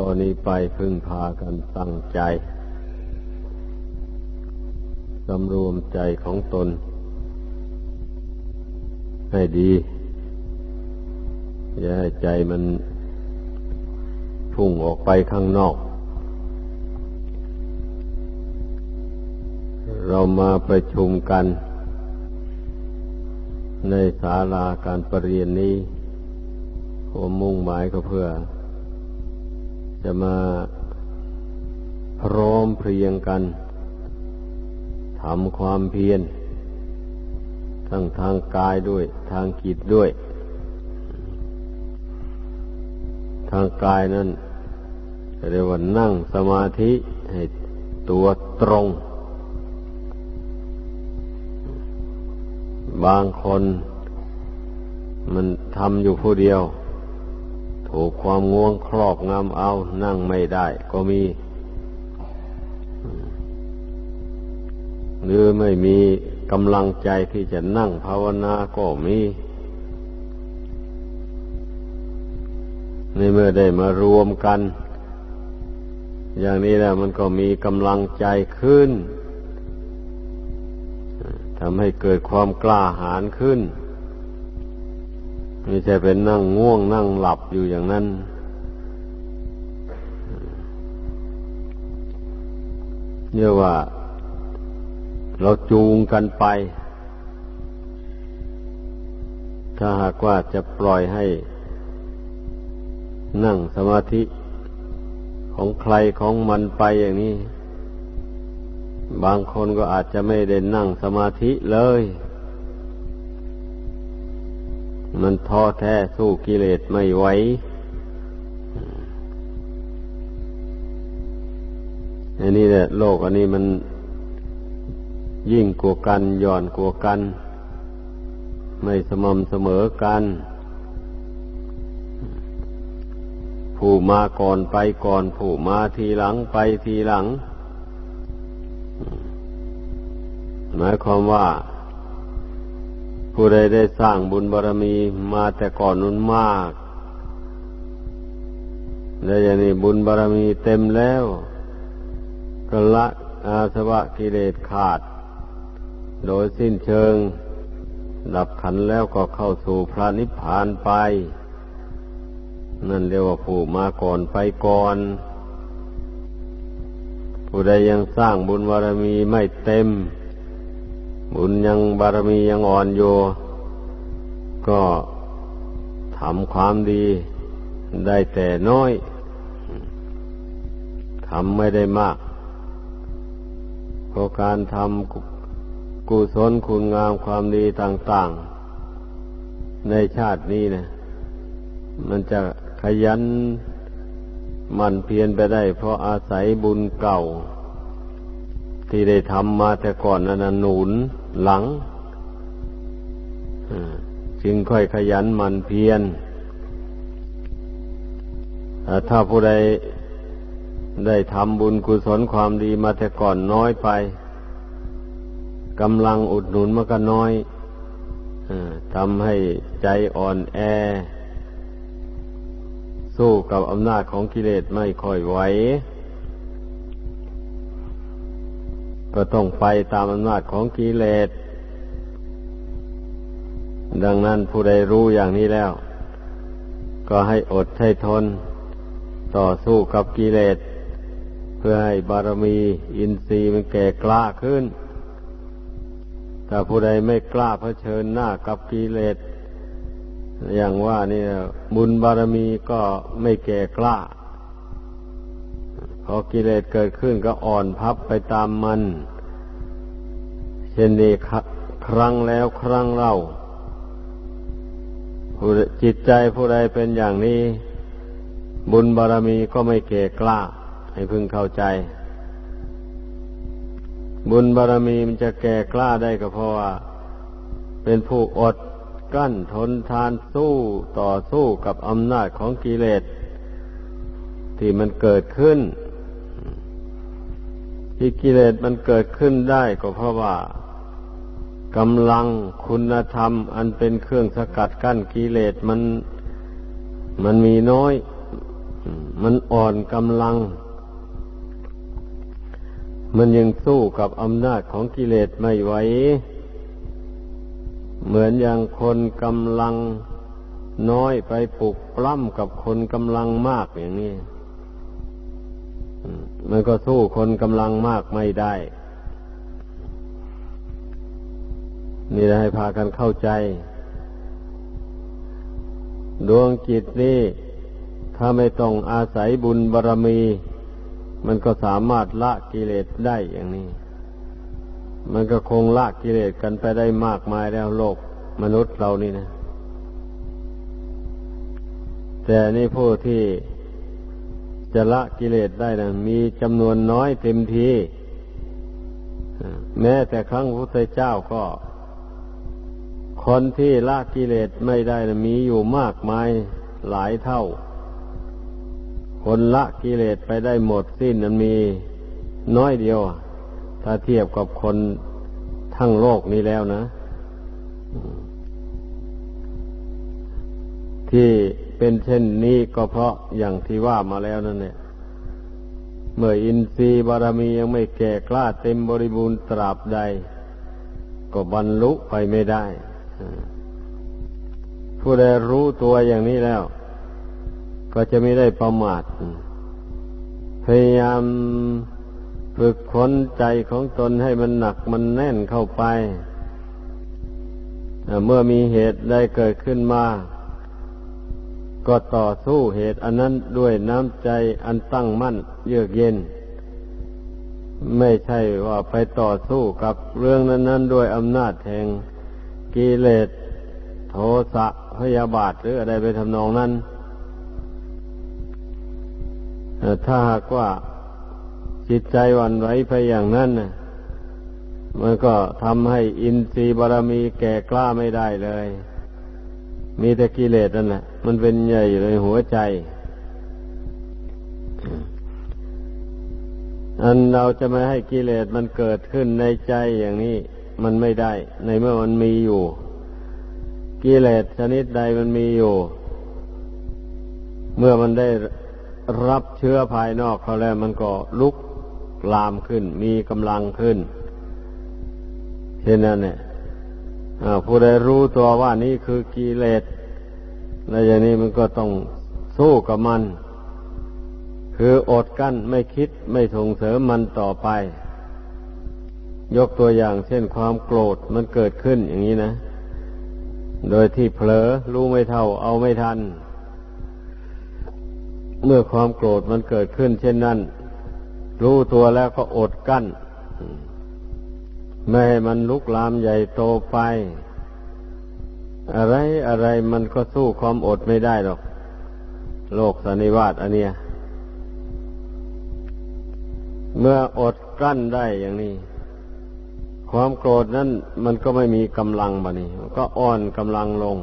ตอนนี้ไปพึ่งพากันตั้งใจ สำรวมใจของตน ให้ดี อย่าให้ใจมันพุ่งออกไปข้างนอก เรามาประชุมกัน ในศาลาการประเรียนนี้หัวมุ่งหมายก็เพื่อ จะมาพร้อมเพรียงกันทำความเพียรทั้งทางกายด้วย ทางจิตด้วย ทางกายนั้นเรียกว่านั่งสมาธิให้ตัวตรง บางคนมันทำอยู่ผู้เดียว ถูกความง่วงครอบงำเอา นั่งไม่ได้ ก็มี หรือไม่มีกำลังใจที่จะนั่งภาวนาก็มีในเมื่อได้มารวมกัน อย่างนี้แล้วมันก็มีกำลังใจขึ้นทำให้เกิดความกล้าหาญขึ้น ไม่ใช่เป็นนั่งง่วงนั่งหลับอยู่อย่างนั้น เรียกว่า เราจูงกันไป ถ้าหากว่าจะปล่อยให้ นั่งสมาธิของใครของมันไปอย่างนี้ บางคนก็อาจจะไม่ได้นั่งสมาธิเลย มันท้อแท้สู้กิเลสไม่ไหวอันนี้แหละโลกอันนี้มันยิ่งกว่ากันย่อนกว่ากัน ไม่สม่ำเสมอกัน ผู้มาก่อนไปก่อน ผู้มาทีหลังไปทีหลัง หมายความว่า ผู้ใดได้สร้างบุญบารรมีมาแต่ก่อนนู้นมาก และอย่างนี้บุญบารรมีเต็มแล้วก็ละอาสวะกิเลสขาด โดยสิ้นเชิง ดับขันแล้วก็เข้าสู่พระนิพพานไป นั่นเรียกว่าผู้มาก่อนไปก่อน ผู้ใดยังสร้างบุญบารมีไม่เต็ม บุญยังบารมียังอ่อนโยก็ทำความดีได้แต่น้อยทำไม่ได้มาก เพราะการทำกุศลคุณงามความดีต่าง ๆ ในชาตินี้นะมันจะขยันมันเพียรไปได้ เพราะอาศัยบุญเก่า ที่ได้ทำมาแต่ก่อนนั้นหนุนหลังจึงค่อยขยันมันเพียรถ้าผู้ใดได้ทำบุญกุศลความดีมาแต่ก่อนน้อยไปกำลังอุดหนุนมันก็น้อยทำให้ใจอ่อนแอ สู้กับอำนาจของกิเลสไม่ค่อยไหว ก็ต้องไปตามอำนาจของกิเลส ดังนั้นผู้ใดรู้อย่างนี้แล้ว ก็ให้อดให้ทน ต่อสู้กับกิเลส เพื่อให้บารมีอินทรีย์มันแก่กล้าขึ้นถ้าผู้ใดไม่กล้าเผชิญหน้ากับกิเลส อย่างว่านี่บุญบารมีก็ไม่แก่กล้า พอกิเลสเกิดขึ้นก็อ่อนพับไปตามมัน เช่นนี้ครั้งแล้วครั้งเล่าจิตใจผู้ใดเป็นอย่างนี้ บุญบารรมีก็ไม่เก่กล้า ให้พึงเข้าใจ บุญบารรมีมันจะแก่กล้าได้ก็เพราะว่า เป็นผู้อดกั้นทนทานสู้ต่อสู้กับอำนาจของกิเลสที่มันเกิดขึ้น ที่กิเลสมันเกิดขึ้นได้ก็เพราะว่ากำลังคุณธรรม อันเป็นเครื่องสกัดกั้นกิเลสมันมันมีน้อย มันอ่อนกำลัง มันยังสู้กับอำนาจของกิเลสไม่ไหว เหมือนอย่างคนกำลังน้อยไปปลุกปล้ำกับคนกำลังมากอย่างนี้ มันก็สู้คนกำลังมากไม่ได้ นี่ให้พากันเข้าใจ ดวงจิตนี่ถ้าไม่ต้องอาศัยบุญบารรมี มันก็สามารถละกิเลสได้อย่างนี้ มันก็คงละกิเลสกันไปได้มากมายแล้วโลกมนุษย์เรานี่นะ แต่นี่ผู้ที่ จะละกิเลสได้นะมีจำนวนน้อยเต็มทีแม้แต่ครั้งพระพุทธเจ้าก็ คนที่ละกิเลสไม่ได้นะมีอยู่มากมายหลายเท่า คนละกิเลสไปได้หมดสิ้นนั้นมีน้อยเดียว ถ้าเทียบกับคนทั้งโลกนี้แล้วนะ ที่เป็นเช่นนี้ก็เพราะอย่างที่ว่ามาแล้วนั่นเนี่ยเมื่ออินทรีย์บารมียังไม่แก่กล้าเต็มบริบูรณ์ตราบใด ก็บรรลุไปไม่ได้ ผู้ใดรู้ตัวอย่างนี้แล้ว ก็จะไม่ได้ประมาท พยายามฝึกค้นใจของตนให้มันหนักมันแน่นเข้าไป เมื่อมีเหตุใดเกิดขึ้นมา ก็ต่อสู้เหตุอันนั้นด้วยน้ำใจอันตั้งมั่นเยือกเย็น ไม่ใช่ว่าไปต่อสู้กับเรื่องนั้น ๆ ด้วยอำนาจแห่งกิเลสโทสะพยาบาทหรืออะไรไปทำนองนั้น ถ้าหากว่าจิตใจวันไหวไปอย่างนั้นมันก็ทำให้อินทรีย์บารมีแก่กล้าไม่ได้เลย มีแต่กิเลสนั่นแหละ มันเป็นใหญ่อยู่ในหัวใจ อันเราจะไม่ให้กิเลสมันเกิดขึ้นในใจอย่างนี้ มันไม่ได้ ในเมื่อมันมีอยู่ กิเลสชนิดใดมันมีอยู่ เมื่อมันได้รับเชื้อภายนอกเขาแล้วมันก็ลุกลามขึ้น มีกำลังขึ้นเห็นนั่นเนี่ยผู้ใดรู้ตัวว่านี่คือกิเลส ในอย่างนี้มันก็ต้องสู้กับมัน คืออดกั้นไม่คิดไม่ส่งเสริมมันต่อไป ยกตัวอย่างเช่นความโกรธมันเกิดขึ้นอย่างนี้นะ โดยที่เผลอรู้ไม่เท่าเอาไม่ทัน เมื่อความโกรธมันเกิดขึ้น เช่นนั้น รู้ตัวแล้วก็อดกั้น ไม่ให้มันลุกลามใหญ่โตไป อะไรอะไรมันก็สู้ความอดไม่ได้หรอก โลกสันนิวาตอันเนี้ย เมื่ออดกลั้นได้อย่างนี้ ความโกรธนั้นมันก็ไม่มีกำลังบะนี่ก็อ่อนกำลังลง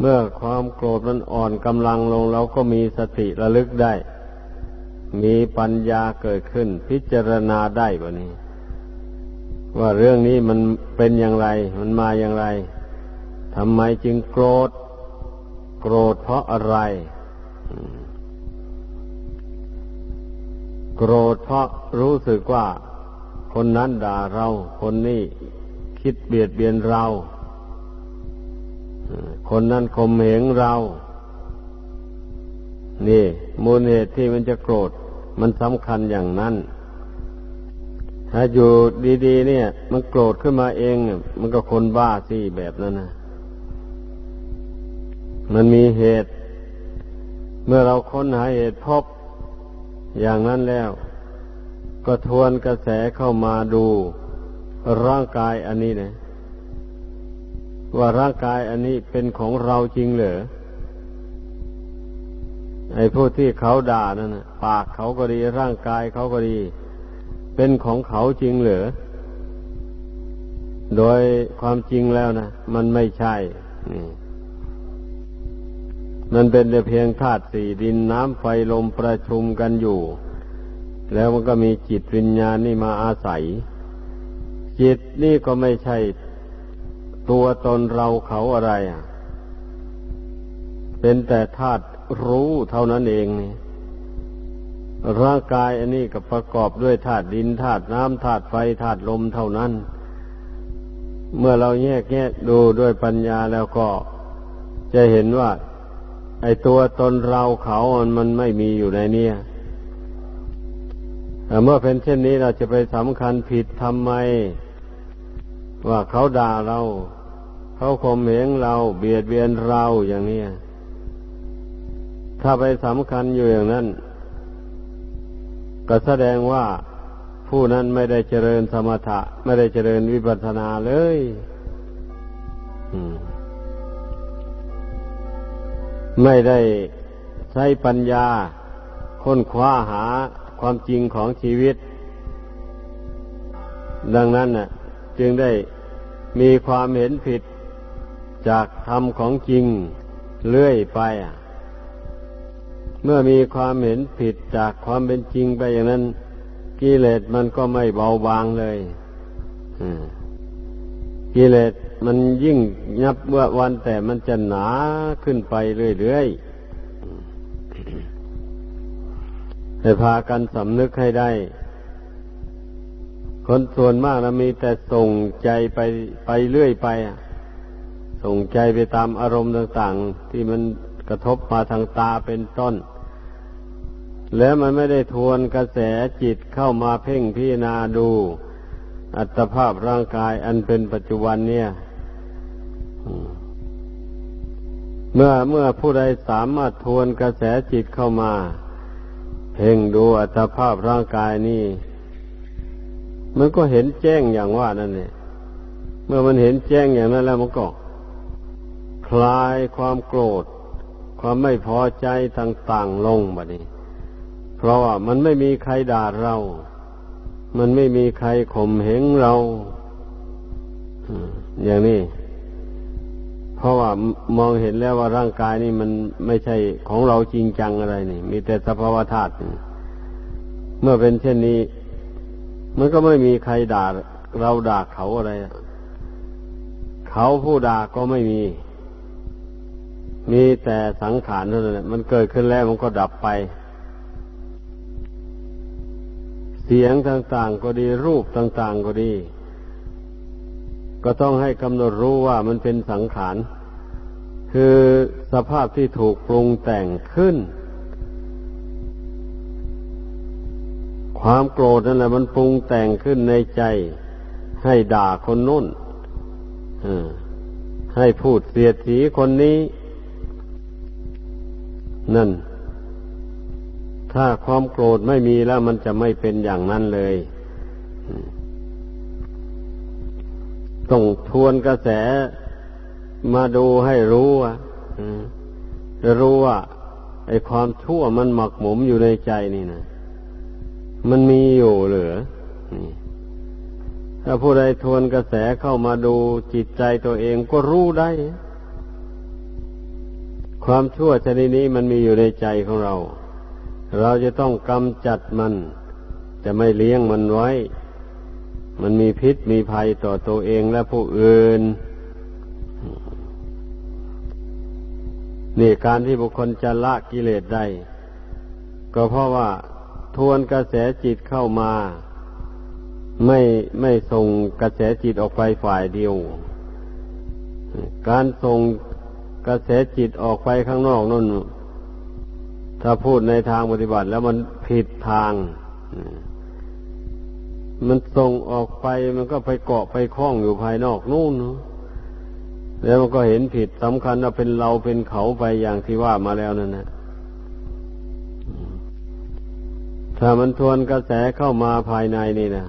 เมื่อความโกรธมันอ่อนกำลังลงเราก็มีสติระลึกได้ มีปัญญาเกิดขึ้น พิจารณาได้บะนี้ ว่าเรื่องนี้มันเป็นอย่างไร มันมาอย่างไร ทำไมจึงโกรธ โกรธเพราะอะไร โกรธเพราะรู้สึกว่า คนนั้นด่าเรา คนนี้คิดเบียดเบียนเรา คนนั้นข่มเหงเรา นี่มูลเหตุที่มันจะโกรธ มันสำคัญอย่างนั้น ถ้าอยู่ดี ๆ เนี่ย มันโกรธขึ้นมาเอง มันก็คนบ้าสิแบบนั้นนะ มันมีเหตุ เมื่อเราค้นหาเหตุพบอย่างนั้นแล้ว ก็ทวนกระแสเข้ามาดูร่างกายอันนี้นะว่าร่างกายอันนี้เป็นของเราจริงเหรอไอ้ผู้ที่เขาด่านั่นนะปากเขาก็ดีร่างกายเขาก็ดี เป็นของเขาจริงเหรือโดยความจริงแล้วนะมันไม่ใช่นี่มั มันเป็นแต่เพียงธาตุสี่ดินน้ำไฟลมประชุมกันอยู่ แล้วมันก็มีจิตวิญญาณนี่มาอาศัย จิตนี่ก็ไม่ใช่ตัวตนเราเขาอะไรอะ เป็นแต่ธาตุรู้เท่านั้นเองนี่ร่างกายอันนี้ก็ประกอบด้วยธาตุดินธาตุน้ำธาตุไฟธาตุลมเท่านั้น เมื่อเราแยกแยะดูด้วยปัญญาแล้วก็จะเห็นว่า ไอตัวตนเราเขามันไม่มีอยู่ในนี้เมื่อเป็นเช่นนี้เราจะไปสำคัญผิดทำไม ว่าเขาด่าเรา เขาข่มเหงเรา เบียดเบียนเราอย่างนี้ถ้าไปสำคัญอยู่อย่างนั้น ก็แสดงว่าผู้นั้นไม่ได้เจริญสมถะ ไม่ได้เจริญวิปัสสนาเลย ไม่ได้ใช้ปัญญาค้นคว้าหาความจริงของชีวิต ดังนั้นน่ะ จึงได้มีความเห็นผิดจากธรรมของจริงเรื่อยไป เมื่อมีความเห็นผิดจากความเป็นจริงไปอย่างนั้นกิเลสมันก็ไม่เบาบางเลยกิเลส มันยิ่งยับเมื่อวันแต่มันจะหนาขึ้นไปเรื่อยๆให้พากันสำนึกให้ได้ คนส่วนมากนะมีแต่ส่งใจไปไปเรื่อยไปส่งใจไปตามอารมณ์ต่างๆ ที่มันกระทบมาทางตาเป็นต้น แล้วมันไม่ได้ทวนกระแสจิตเข้ามาเพ่งพิจารณาดูอัตภาพร่างกายอันเป็นปัจจุบันเนี่ย เมื่อเมื่อผู้ใดสามารถทวนกระแสจิตเข้ามา เพ่งดูอัตภาพร่างกายนี่ มันก็เห็นแจ้งอย่างว่านั่นเนี่ยเมื่อมันเห็นแจ้งอย่างนั้นแล้วมันก็คลายความโกรธ ความไม่พอใจต่างๆลงบัดนี้ เพราะว่ามันไม่มีใครด่าเรา มันไม่มีใครข่มเหงเราอย่างนี้ เพราะว่ามองเห็นแล้วว่าร่างกายนี่มันไม่ใช่ของเราจริงจังอะไรนี่ มีแต่สภาวธาตุเมื่อเป็นเช่นนี้ มันก็ไม่มีใครด่าเราด่าเขาอะไรเขาผู้ด่าก็ไม่มี มีแต่สังขารเท่านั้นมันเกิดขึ้นแล้วมันก็ดับไป เสียงต่างๆก็ดีรูปต่างๆก็ดี ก็ต้องให้กำหนดรู้ว่ามันเป็นสังขาร คือสภาพที่ถูกปรุงแต่งขึ้น ความโกรธนั่นแหละมันปรุงแต่งขึ้นในใจ ให้ด่าคนนู้นให้พูดเสียดสีคนนี้ นั่น ถ้าความโกรธไม่มีแล้วมันจะไม่เป็นอย่างนั้นเลย ต้องทวนกระแสมาดูให้รู้ว่าจะรู้ว่าไอ้ความชั่วมันหมักหมมอยู่ในใจนี่นะมันมีอยู่เหรือถ้าผู้ใดทวนกระแสเข้ามาดูจิตใจตัวเองก็รู้ได้ ความชั่วชนิดนี้มันมีอยู่ในใจของเรา เราจะต้องกำจัดมัน จะไม่เลี้ยงมันไว้ มันมีพิษมีภัยต่อตัวเองและผู้อื่น นี่การที่บุคคลจะละกิเลสได้ ก็เพราะว่าทวนกระแสจิตเข้ามา ไม่ไม่ส่งกระแสจิตออกไปฝ่ายเดียว การส่งกระแสจิตออกไปข้างนอกนั่นถ้าพูดในทางปฏิบัติแล้วมันผิดทาง มันส่งออกไปมันก็ไปเกาะไปคล้องอยู่ภายนอกนู่น แล้วมันก็เห็นผิดสำคัญว่าเป็นเราเป็นเขาไปอย่างที่ว่ามาแล้วนั่นนะถ้ามันทวนกระแสเข้ามาภายในนี่นะ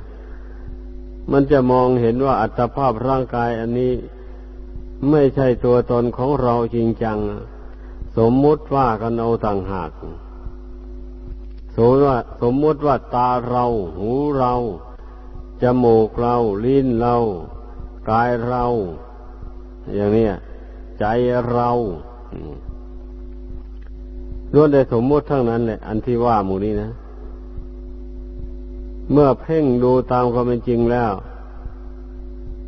มันจะมองเห็นว่าอัตภาพร่างกายอันนี้ไม่ใช่ตัวตนของเราจริงจัง สมมุติว่ากันเอาต่างหากสมมติว่า สมมติว่าตาเรา หูเรา จมูกเรา ลิ้นเรา กายเรา อย่างนี้ใจเราล้วนได้สมมติทั้งนั้นแหละ อันที่ว่าหมู่นี้นะ เมื่อเพ่งดูตามความเป็นจริงแล้ว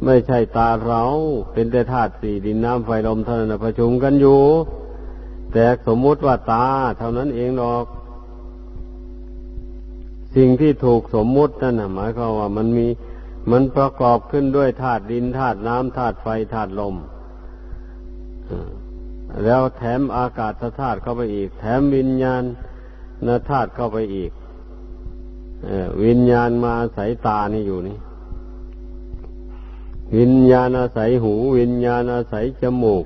ไม่ใช่ตาเรา เป็นแต่ธาตุสี่ดินน้ำไฟลมเท่านั้นประชุมกันอยู่ แต่สมมติว่าตาเท่านั้นเองหรอก สิ่งที่ถูกสมมุตินั่นหมายความว่ามันมีมันประกอบขึ้นด้วยธาตุดินธาตุน้ำธาตุไฟธาตุลมแล้วแถมอากาศธาตุเข้าไปอีก แถมวิญญาณนธาตุเข้าไปอีกวิญญาณมาอาศัยตานี่อยู่นี่ วิญญาณอาศัยหู วิญญาณอาศัยจมูก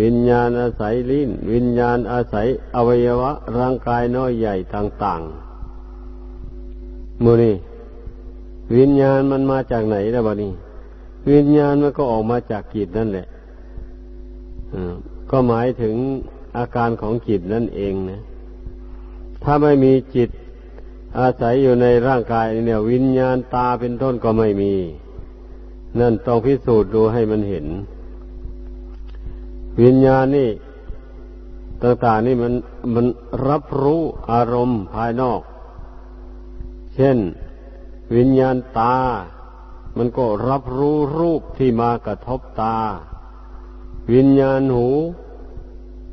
วิญญาณอาศัยลิ้น วิญญาณอาศัยอวัยวะ ร่างกายน้อยใหญ่ต่าง ๆ มูนี่วิญญาณมันมาจากไหนแล้วบะนี่วิญญาณมันก็ออกมาจากจิตนั่นแหละก็หมายถึงอาการของจิตนั่นเองนะ ถ้าไม่มีจิตอาศัยอยู่ในร่างกายเนี่ย วิญญาณตาเป็นต้นก็ไม่มี นั่นต้องพิสูจน์ดูให้มันเห็น วิญญาณนี่ต่างๆนี่มันมันรับรู้อารมณ์ภายนอก เช่น วิญญาณตา มันก็รับรู้รูปที่มากระทบตา วิญญาณหู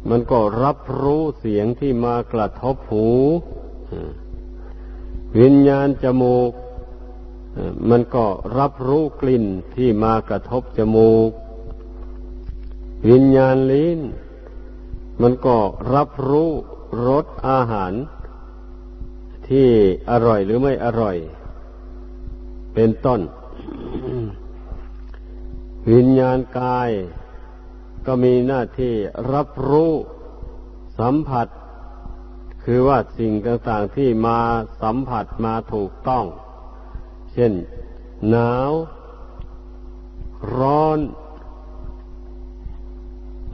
มันก็รับรู้เสียงที่มากระทบหู วิญญาณจมูก มันก็รับรู้กลิ่นที่มากระทบจมูก วิญญาณลิ้น มันก็รับรู้รสอาหาร ที่อร่อยหรือไม่อร่อย เป็นต้น วิญญาณกาย ก็มีหน้าที่รับรู้สัมผัส คือว่าสิ่งต่างๆที่มาสัมผัสมาถูกต้อง เช่น หนาว ร้อน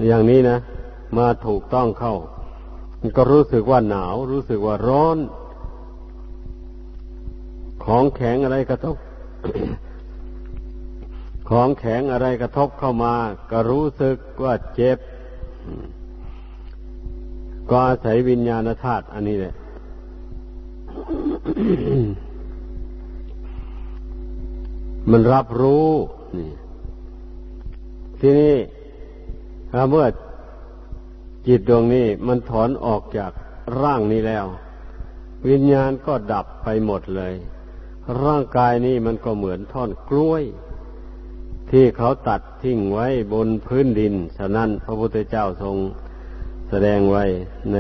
อย่างนี้นะ มาถูกต้องเข้ามันก็รู้สึกว่าหนาว รู้สึกว่าร้อน ของแข็งอะไรกระทบ ของแข็งอะไรกระทบเข้ามา ก็รู้สึกว่าเจ็บ ก็อาศัยวิญญาณธาตุอันนี้แหละมันรับรู้นี่ทีนี้เมื่อจิตดวงนี้มันถอนออกจากร่างนี้แล้ว วิญญาณก็ดับไปหมดเลย ร่างกายนี้มันก็เหมือนท่อนกล้วย ที่เขาตัดทิ้งไว้บนพื้นดิน ฉะนั้นพระพุทธเจ้าทรงแสดงไว้ใน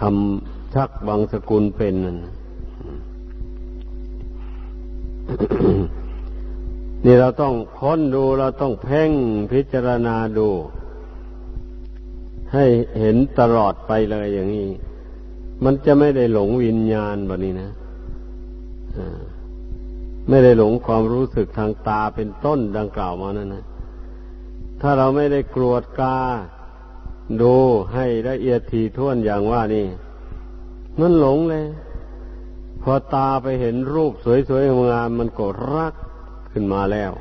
คำชักบางสกุลเป็นนั่นนี่เราต้องค้นดูเราต้องเพ่งพิจารณาดู ให้เห็นตลอดไปเลยอย่างนี้ มันจะไม่ได้หลงวิญญาณแบบนี้นะ ไม่ได้หลงความรู้สึกทางตาเป็นต้นดังกล่าวมานั่นนะถ้าเราไม่ได้กรวดกาดูให้ละเอียดถี่ถ้วนอย่างว่านี่ มันหลงเลย พอตาไปเห็นรูปสวยๆงามมันก็รักขึ้นมาแล้ว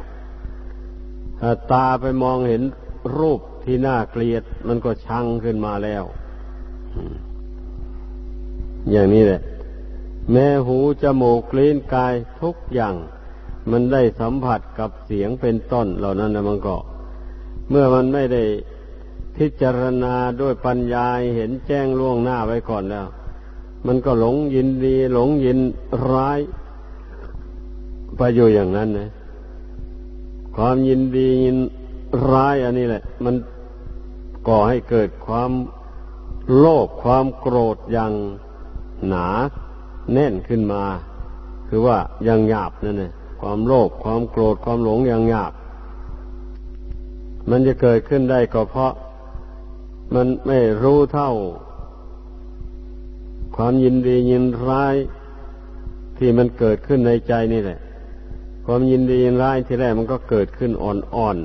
ถ้าตาไปมองเห็นรูปที่น่าเกลียดมันก็ชังขึ้นมาแล้ว อย่างนี้แหละ แม้หูจมูกลิ้นกายทุกอย่าง มันได้สัมผัสกับเสียงเป็นต้นเหล่านั้นนะมันก็เมื่อมันไม่ได้พิจารณาด้วยปัญญาเห็นแจ้งล่วงหน้าไว้ก่อนแล้ว มันก็หลงยินดี หลงยินร้ายไปอยู่อย่างนั้นนะความยินดียินร้ายอันนี้แหละ มันก่อให้เกิดความโลภความโกรธอย่างหนา แน่นขึ้นมา คือว่ายังหยาบนั่นเองความโลภความโกรธความหลงยังหยาบ มันจะเกิดขึ้นได้ก็เพราะ มันไม่รู้เท่า ความยินดียินร้ายที่มันเกิดขึ้นในใจนี่แหละ ความยินดียินร้ายที่แรกมันก็เกิดขึ้นอ่อน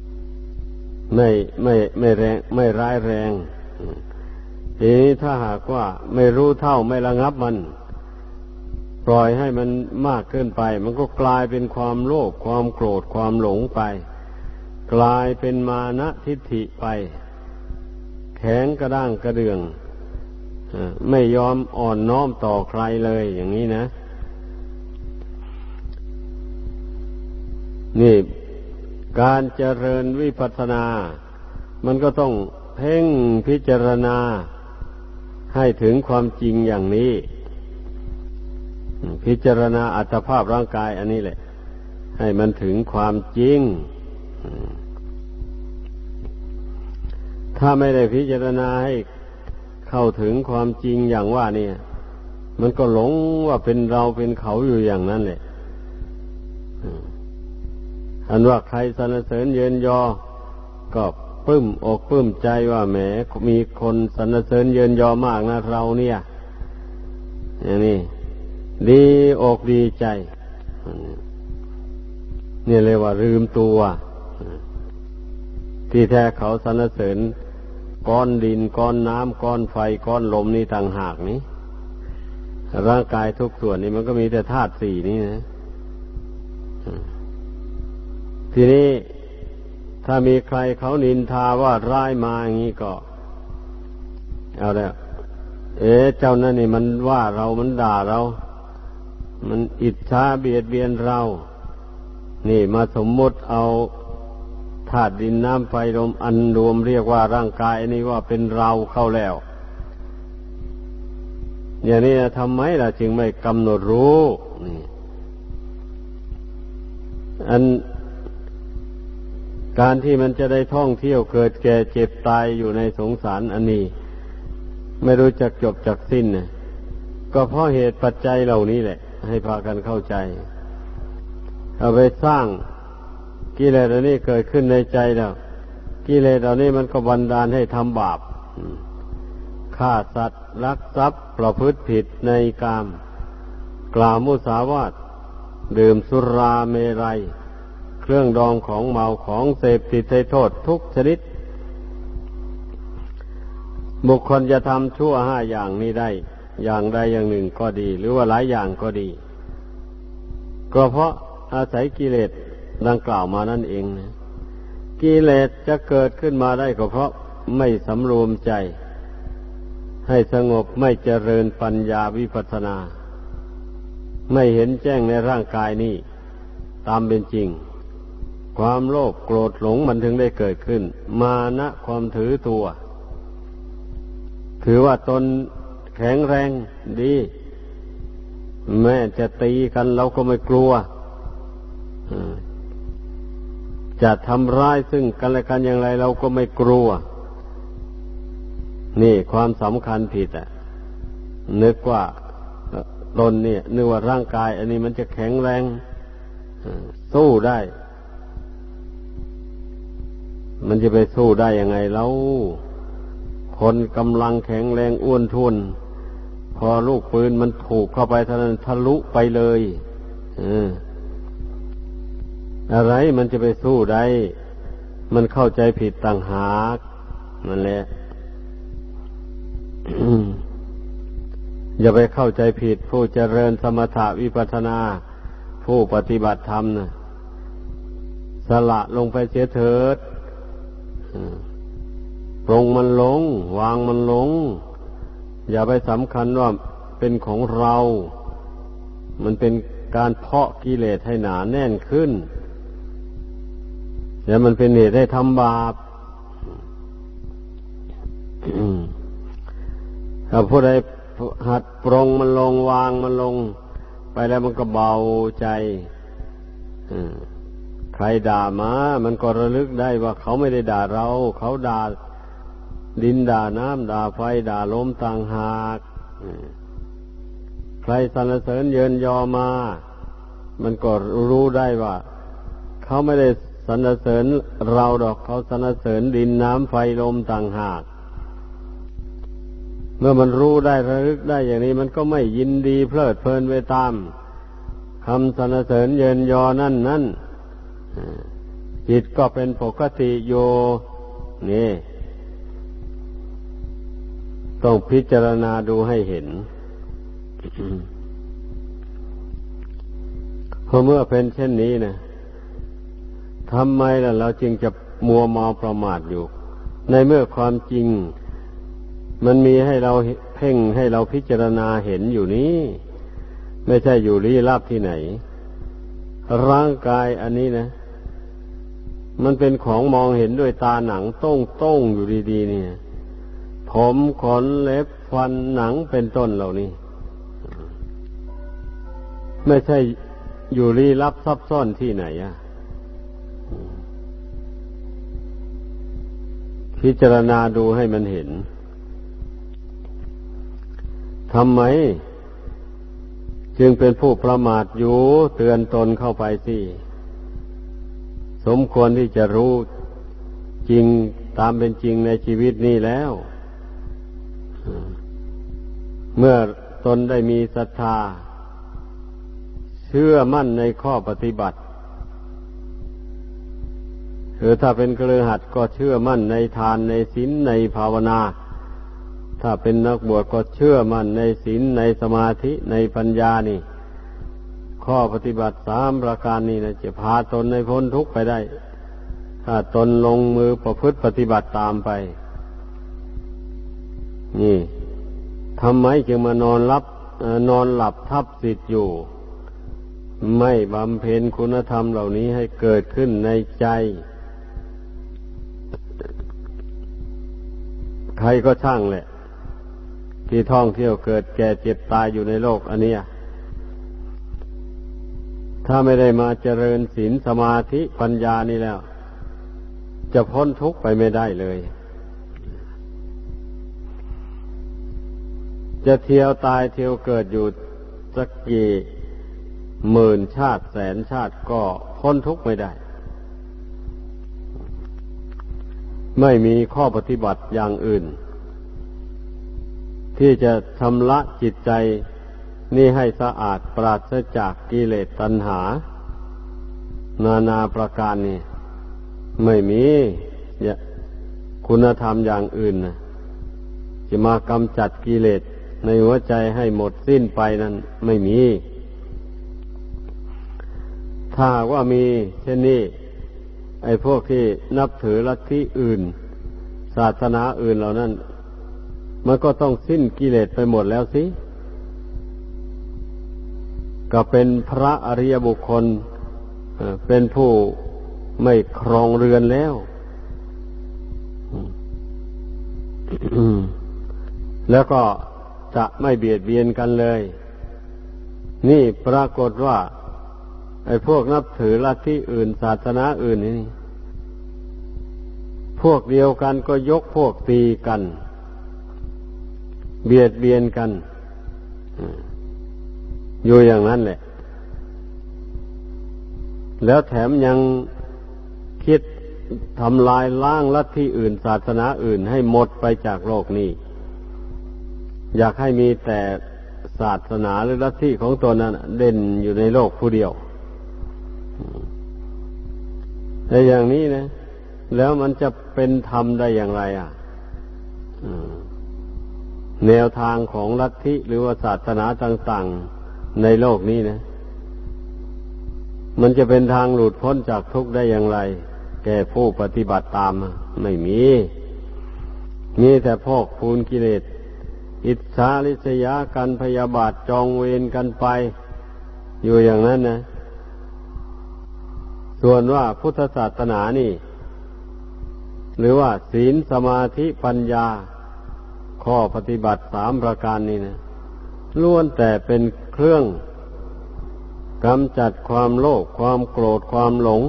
ๆไม่ไม่ไม่แรง ไม่ร้ายแรง ทีนี้ถ้าหากว่าไม่รู้เท่าไม่ระงับมัน ปล่อยให้มันมากเกินไป มันก็กลายเป็นความโลภความโกรธความหลงไป กลายเป็นมานะทิฏฐิไป แข็งกระด้างกระเดืองไม่ยอมอ่อนน้อมต่อใครเลยอย่างนี้นะ นี่ การเจริญวิปัสสนา มันก็ต้องเพ่งพิจารณา ให้ถึงความจริงอย่างนี้ พิจารณาอัตภาพร่างกายอันนี้แหละ ให้มันถึงความจริง ถ้าไม่ได้พิจารณาให้เข้าถึงความจริงอย่างว่านี่มันก็หลงว่าเป็นเราเป็นเขาอยู่อย่างนั้นแหละอันว่าใครสรรเสริญเยินยอก็ ปลื้มอกปลื้มใจว่าแหมมีคนสรรเสริญเยินยอมากนะเราเนี่ยอย่างนี้ดีอกดีใจนี่เลยว่าลืมตัว ที่แท้เขาสรรเสริญก้อนดินก้อนน้ำก้อนไฟก้อนลมนี่ต่างหากนี้ ร่างกายทุกส่วนนี่มันก็มีแต่ธาตุสี่นี่นะทีนี้ ถ้ามีใครเขานินทาว่าร้ายมาอย่างนี้ก็ เอาแล้ว เอ๊เจ้านั่นนี่มันว่าเรามันด่าเรา มันอิจฉาเบียดเบียนเรา นี่มาสมมติเอาธาตุดินน้ำไฟลมอันรวมเรียกว่าร่างกายนนี้ว่าเป็นเราเข้าแล้ว อย่างนี้ทำไมล่ะ จึงไม่กำหนดรู้นี่อัน การที่มันจะได้ท่องเที่ยวเกิดแก่เจ็บตายอยู่ในสงสารอันนี้ ไม่รู้จักจบจักสิ้นเนะก็เพราะเหตุปัจจัยเหล่านี้แหละ ให้พากันเข้าใจ เอาไปสร้างกิเลสเหล่านี้เกิดขึ้นในใจแล้วกิเลสเหล่านี้มันก็บันดาลให้ทำบาปฆ่าสัตว์ลักทรัพย์ประพฤติผิดในกาม กล่าวมุสาวาทดื่มสุราเมรัย เครื่องดองของเมาของเสพติดให้โทษทุกชนิด บุคคลจะทำชั่วห้าอย่างนี้ได้ อย่างใดอย่างหนึ่งก็ดี หรือว่าหลายอย่างก็ดี ก็เพราะอาศัยกิเลสดังกล่าวมานั่นเองนะกิเลสจะเกิดขึ้นมาได้ก็เพราะไม่สำรวมใจ ให้สงบไม่เจริญปัญญาวิปัสนา ไม่เห็นแจ้งในร่างกายนี้ตามเป็นจริง ความโลภโกรธหลงมันถึงได้เกิดขึ้น มานะความถือตัว ถือว่าตนแข็งแรงดี แม้จะตีกันเราก็ไม่กลัวจะทำร้ายซึ่งกันและกันอย่างไรเราก็ไม่กลัว นี่ความสำคัญผิดอะ นึกว่าตนเนี่ย นึกว่าร่างกาย อันนี้มันจะแข็งแรงสู้ได้ มันจะไปสู้ได้ยังไงแล้วคนกำลังแข็งแรงอ้วนทุน พอลูกปืนมันถูกเข้าไปท่านั้นทะลุไปเลยออะไรมันจะไปสู้ได้ มันเข้าใจผิดต่างหากนั่นแหละอย่าไปเข้าใจผิด ผู้เจริญสมถะวิปัสนา ผู้ปฏิบัติธรรมนะสละลงไปเสียเถิด ปรงมันลง วางมันลง อย่าไปสำคัญว่าเป็นของเรา มันเป็นการเพาะกิเลสให้หนาแน่นขึ้น แล้วมันเป็นเหตุให้ทำบาปถ้าผู้ใดหัดปรงมันลงวางมันลง ไปแล้วมันก็เบาใจ รด่ามา มันก็ระลึกได้ว่าเขาไม่ได้ด่าเรา เขาด่าดินด่าน้ำด่าไฟด่าลมต่างหากใครสรรเสริญเยินยอมา มันก็รู้ได้ว่า เขาไม่ได้สรรเสริญเราดอกเขาสรรเสริญดินน้ำไฟลมต่างหาก เมื่อมันรู้ได้ระลึกได้อย่างนี้มันก็ไม่ยินดีเพลิดเพลินไปตามคำสรรเสริญเยินยอนั่นนั่น จิตก็เป็นปกติโยนี่ ต้องพิจารณาดูให้เห็นเพราะเมื่อเป็นเช่นนี้นะทำไมล่ะ เราจึงจะมัวเมาประมาทอยู่ ในเมื่อความจริง มันมีให้เราเพ่งให้เราพิจารณาเห็นอยู่นี้ ไม่ใช่อยู่ลี้ลับที่ไหน ร่างกายอันนี้นะ มันเป็นของมองเห็นด้วยตาหนังต้งต้งอยู่ดีๆเนี่ย ผมขนเล็บฟันหนังเป็นต้นเหล่านี้ ไม่ใช่อยู่รีลับซับซ้อนที่ไหนอะพิจารณาดูให้มันเห็นทำไม จึงเป็นผู้ประมาทอยู่เตือนตนเข้าไปสิ สมควรที่จะรู้จริงตามเป็นจริงในชีวิตนี้แล้ว เมื่อตนได้มีศรัทธา เชื่อมั่นในข้อปฏิบัติคือถ้าเป็นเครือหัดก็เชื่อมั่นในทานในศีลในภาวนา ถ้าเป็นนักบวชก็เชื่อมั่นในศีลในสมาธิในปัญญานี่ ข้อปฏิบัติสามประการนี้นะจะพาตนในพ้นทุกข์ไปได้ ถ้าตนลงมือประพฤติปฏิบัติตามไป นี่ทำไมจึงมานอนรับนอนหลับทับสิทธิ์อยู่ ไม่บำเพ็ญคุณธรรมเหล่านี้ให้เกิดขึ้นในใจ ใครก็ช่างแหละ ที่ท่องเที่ยวเกิดแก่เจ็บตายอยู่ในโลกอันนี้ ถ้าไม่ได้มาเจริญศีลสมาธิปัญญานี่แล้ว จะพ้นทุกข์ไปไม่ได้เลย จะเที่ยวตายเที่ยวเกิดอยู่สักกี่หมื่นชาติแสนชาติก็พ้นทุกข์ไม่ได้ ไม่มีข้อปฏิบัติอย่างอื่น ที่จะชำระจิตใจ นี่ให้สะอาดปราศจากกิเลสตัณหา นานาประการนี่ไม่มีคุณธรรมอย่างอื่นนะจะมากำจัดกิเลสในหัวใจให้หมดสิ้นไปนั้นไม่มี ถ้าว่ามีเช่นนี้ ไอ้พวกที่นับถือลัทธิอื่น ศาสนาอื่นเหล่านั้น มันก็ต้องสิ้นกิเลสไปหมดแล้วสิ ก็เป็นพระอริยบุคคลเป็นผู้ไม่ครองเรือนแล้วแล้วก็จะไม่เบียดเบียนกันเลย นี่ปรากฏว่า ไอ้พวกนับถือลัทธิอื่นศาสนาอื่นนี่พวกเดียวกันก็ยกพวกตีกัน เบียดเบียนกัน อยู่อย่างนั้นแหละ แล้วแถมยังคิดทำลายล้างลัทธิอื่น ศาสนาอื่นให้หมดไปจากโลกนี้ อยากให้มีแต่ศาสนาหรือลัทธิของตัวนั้นเด่นอยู่ในโลกผู้เดียวแต่อย่างนี้นะ แล้วมันจะเป็นธรรมได้อย่างไร อะแนวทางของลัทธิหรือว่าศาสนาต่าง ๆ ในโลกนี้นะ มันจะเป็นทางหลุดพ้นจากทุกข์ได้อย่างไร แก่ผู้ปฏิบัติตามไม่มี มีแต่พอกพูนกิเลสอิจฉาริษยากันพยาบาทจองเวรกันไป อยู่อย่างนั้นนะ ส่วนว่าพุทธศาสนานี่ หรือว่าศีลสมาธิปัญญา ข้อปฏิบัติสามประการนี้นะ ล้วนแต่เป็นเครื่องกำจัดความโลภความโกรธความหลง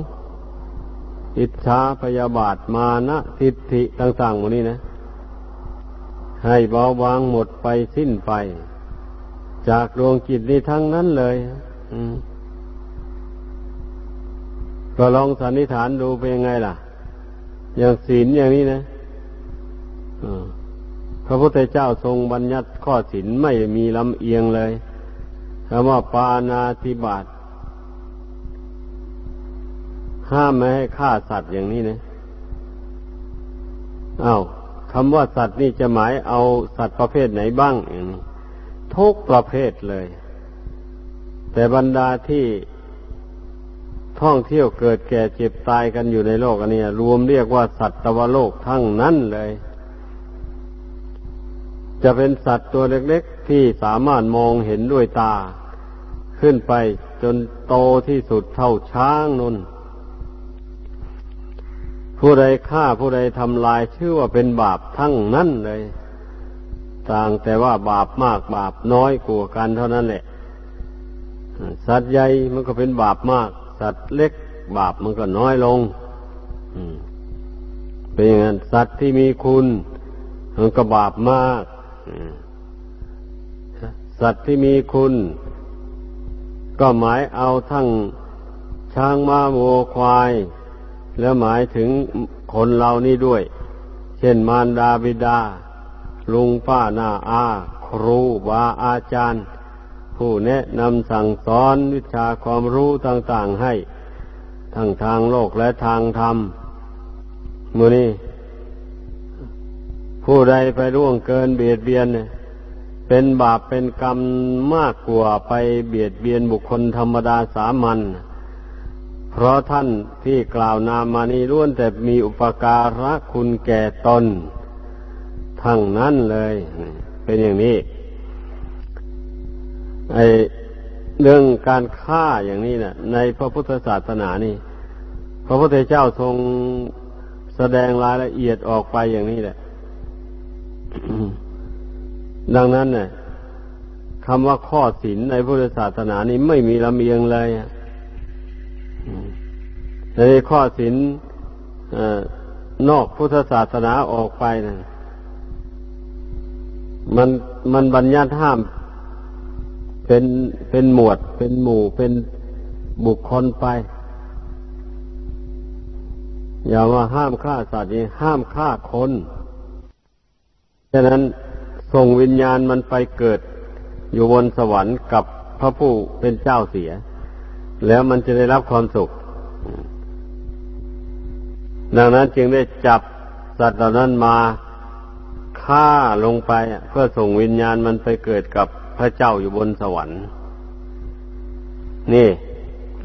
อิจฉาพยาบาทมานะทิฏฐิต่างๆหมดนี้นะ ให้เบาบางหมดไปสิ้นไป จากดวงจิตนี้ทั้งนั้นเลยก็ลองสันนิษฐานดูเป็นยังไงล่ะ อย่างศีลอย่างนี้นะ ระพุทธเจ้าทรงบัญญัติข้อศีลไม่มีลำเอียงเลยคำว่าปานาธิบาตห้ามไม่ให้ฆ่าสัตว์อย่างนี้นะอา้าวคำว่าสัตว์นี่จะหมายเอาสัตว์ประเภทไหนบ้างอย่างนี้ทุกประเภทเลย แต่บรรดาที่ท่องเที่ยวเกิดแก่เจ็บตายกันอยู่ในโลกอันนี้รวมเรียกว่าสัตว์ตวโลกทั้งนั้นเลย จะเป็นสัตว์ตัวเล็กๆ ที่สามารถมองเห็นด้วยตา ขึ้นไปจนโตที่สุดเท่าช้างนุนผู้ใดฆ่าผู้ใดทำลายชื่อว่าเป็นบาปทั้งนั้นเลย ต่างแต่ว่าบาปมากบาปน้อยกว่ากันเท่านั้นแหละ สัตว์ใหญ่มันก็เป็นบาปมาก สัตว์เล็ก บาปมันก็น้อยลงเป็นอย่างนั้นสัตว์ที่มีคุณมันก็บาปมาก สัตว์ที่มีคุณ ก็หมายเอาทั้งช้างม้าวัวควาย แล้วหมายถึงคนเรานี่ด้วย เช่นมารดาบิดา ลุงป้านาอา ครูบาอาจารย์ ผู้แนะนำสั่งสอนวิชาความรู้ต่าง ๆให้ ทั้งทางโลกและทางธรรมมือนี้ ผู้ใดไปร่วงเกินเบียดเบียนเนี่ยเป็นบาปเป็นกรรมมากกว่าไปเบียดเบียนบุคคลธรรมดาสามัญเพราะท่านที่กล่าวนามมานี้ล้วนแต่มีอุปการะคุณแก่ตน ทั้งนั้นเลย เป็นอย่างนี้ ไอเรื่องการฆ่าอย่างนี้นะ่ะ ในพระพุทธศาสนานี่ พระพุทธเจ้าทรงแสดงรายละเอียดออกไปอย่างนี้แหละ ดังนั้นเนี่ยคำว่าข้อศีลในพุทธศาสนานี้ไม่มีลำเอียงเลยในข้อศีลนอกพุทธศาสนาออกไปนะมันมันบัญญัติห้าม เป็นเป็นหมวด เป็นหมู่เป็นบุคคลไป อย่าว่าห้ามฆ่าสัตว์นี่ห้ามฆ่าคน ฉะนั้นส่งวิญญาณมันไปเกิด อยู่บนสวรรค์กับพระผู้เป็นเจ้าเสีย แล้วมันจะได้รับความสุข ดังนั้นจึงได้จับสัตว์เหล่านั้นมาฆ่าลงไปเพื่อส่งวิญญาณมันไปเกิดกับพระเจ้าอยู่บนสวรรค์ นี่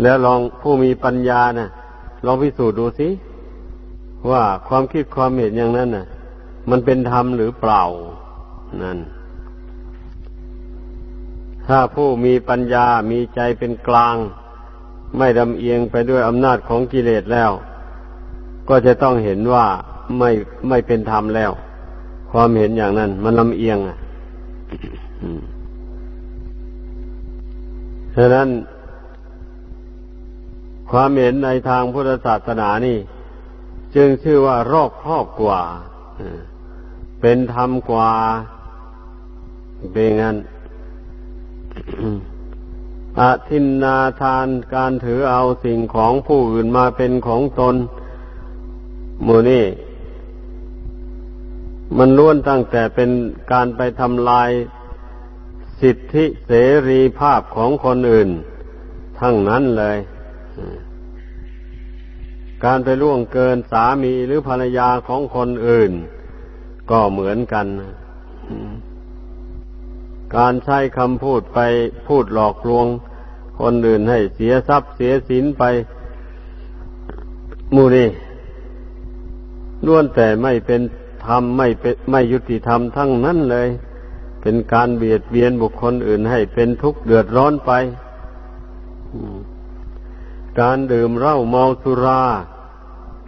แล้วลองผู้มีปัญญานะลองพิสูจน์ดูสิว่าความคิดความเห็นอย่างนั้นนะ่ะ มันเป็นธรรมหรือเปล่า นั่น ถ้าผู้มีปัญญามีใจเป็นกลาง ไม่ดำเอียงไปด้วยอำนาจของกิเลสแล้ว ก็จะต้องเห็นว่าไม่ไม่เป็นธรรมแล้ว ความเห็นอย่างนั้น มันลำเอียงอะฉะนั้น ความเห็นในทางพุทธศาสนานี่ จึงชื่อว่ารอบครอบกว่า เป็นธรรมกว่าเป็นงั้นอาทินนาทานการถือเอาสิ่งของผู้อื่นมาเป็นของตนมูนี่มันล้วนตั้งแต่เป็นการไปทำลายสิทธิเสรีภาพของคนอื่น ทั้งนั้นเลย การไปล่วงเกินสามีหรือภรรยาของคนอื่น ก็เหมือนกัน การใช้คำพูดไปพูดหลอกลวง คนอื่นให้เสียทรัพย์เสียสินไปมูนี่ล้วนแต่ไม่เป็นธรรมไม่เป็นไม่ยุติธรรมทั้งนั้นเลย เป็นการเบียดเบียนบุคคลอื่นให้เป็นทุกข์เดือดร้อนไป การดื่มเหล้าเมาสุรา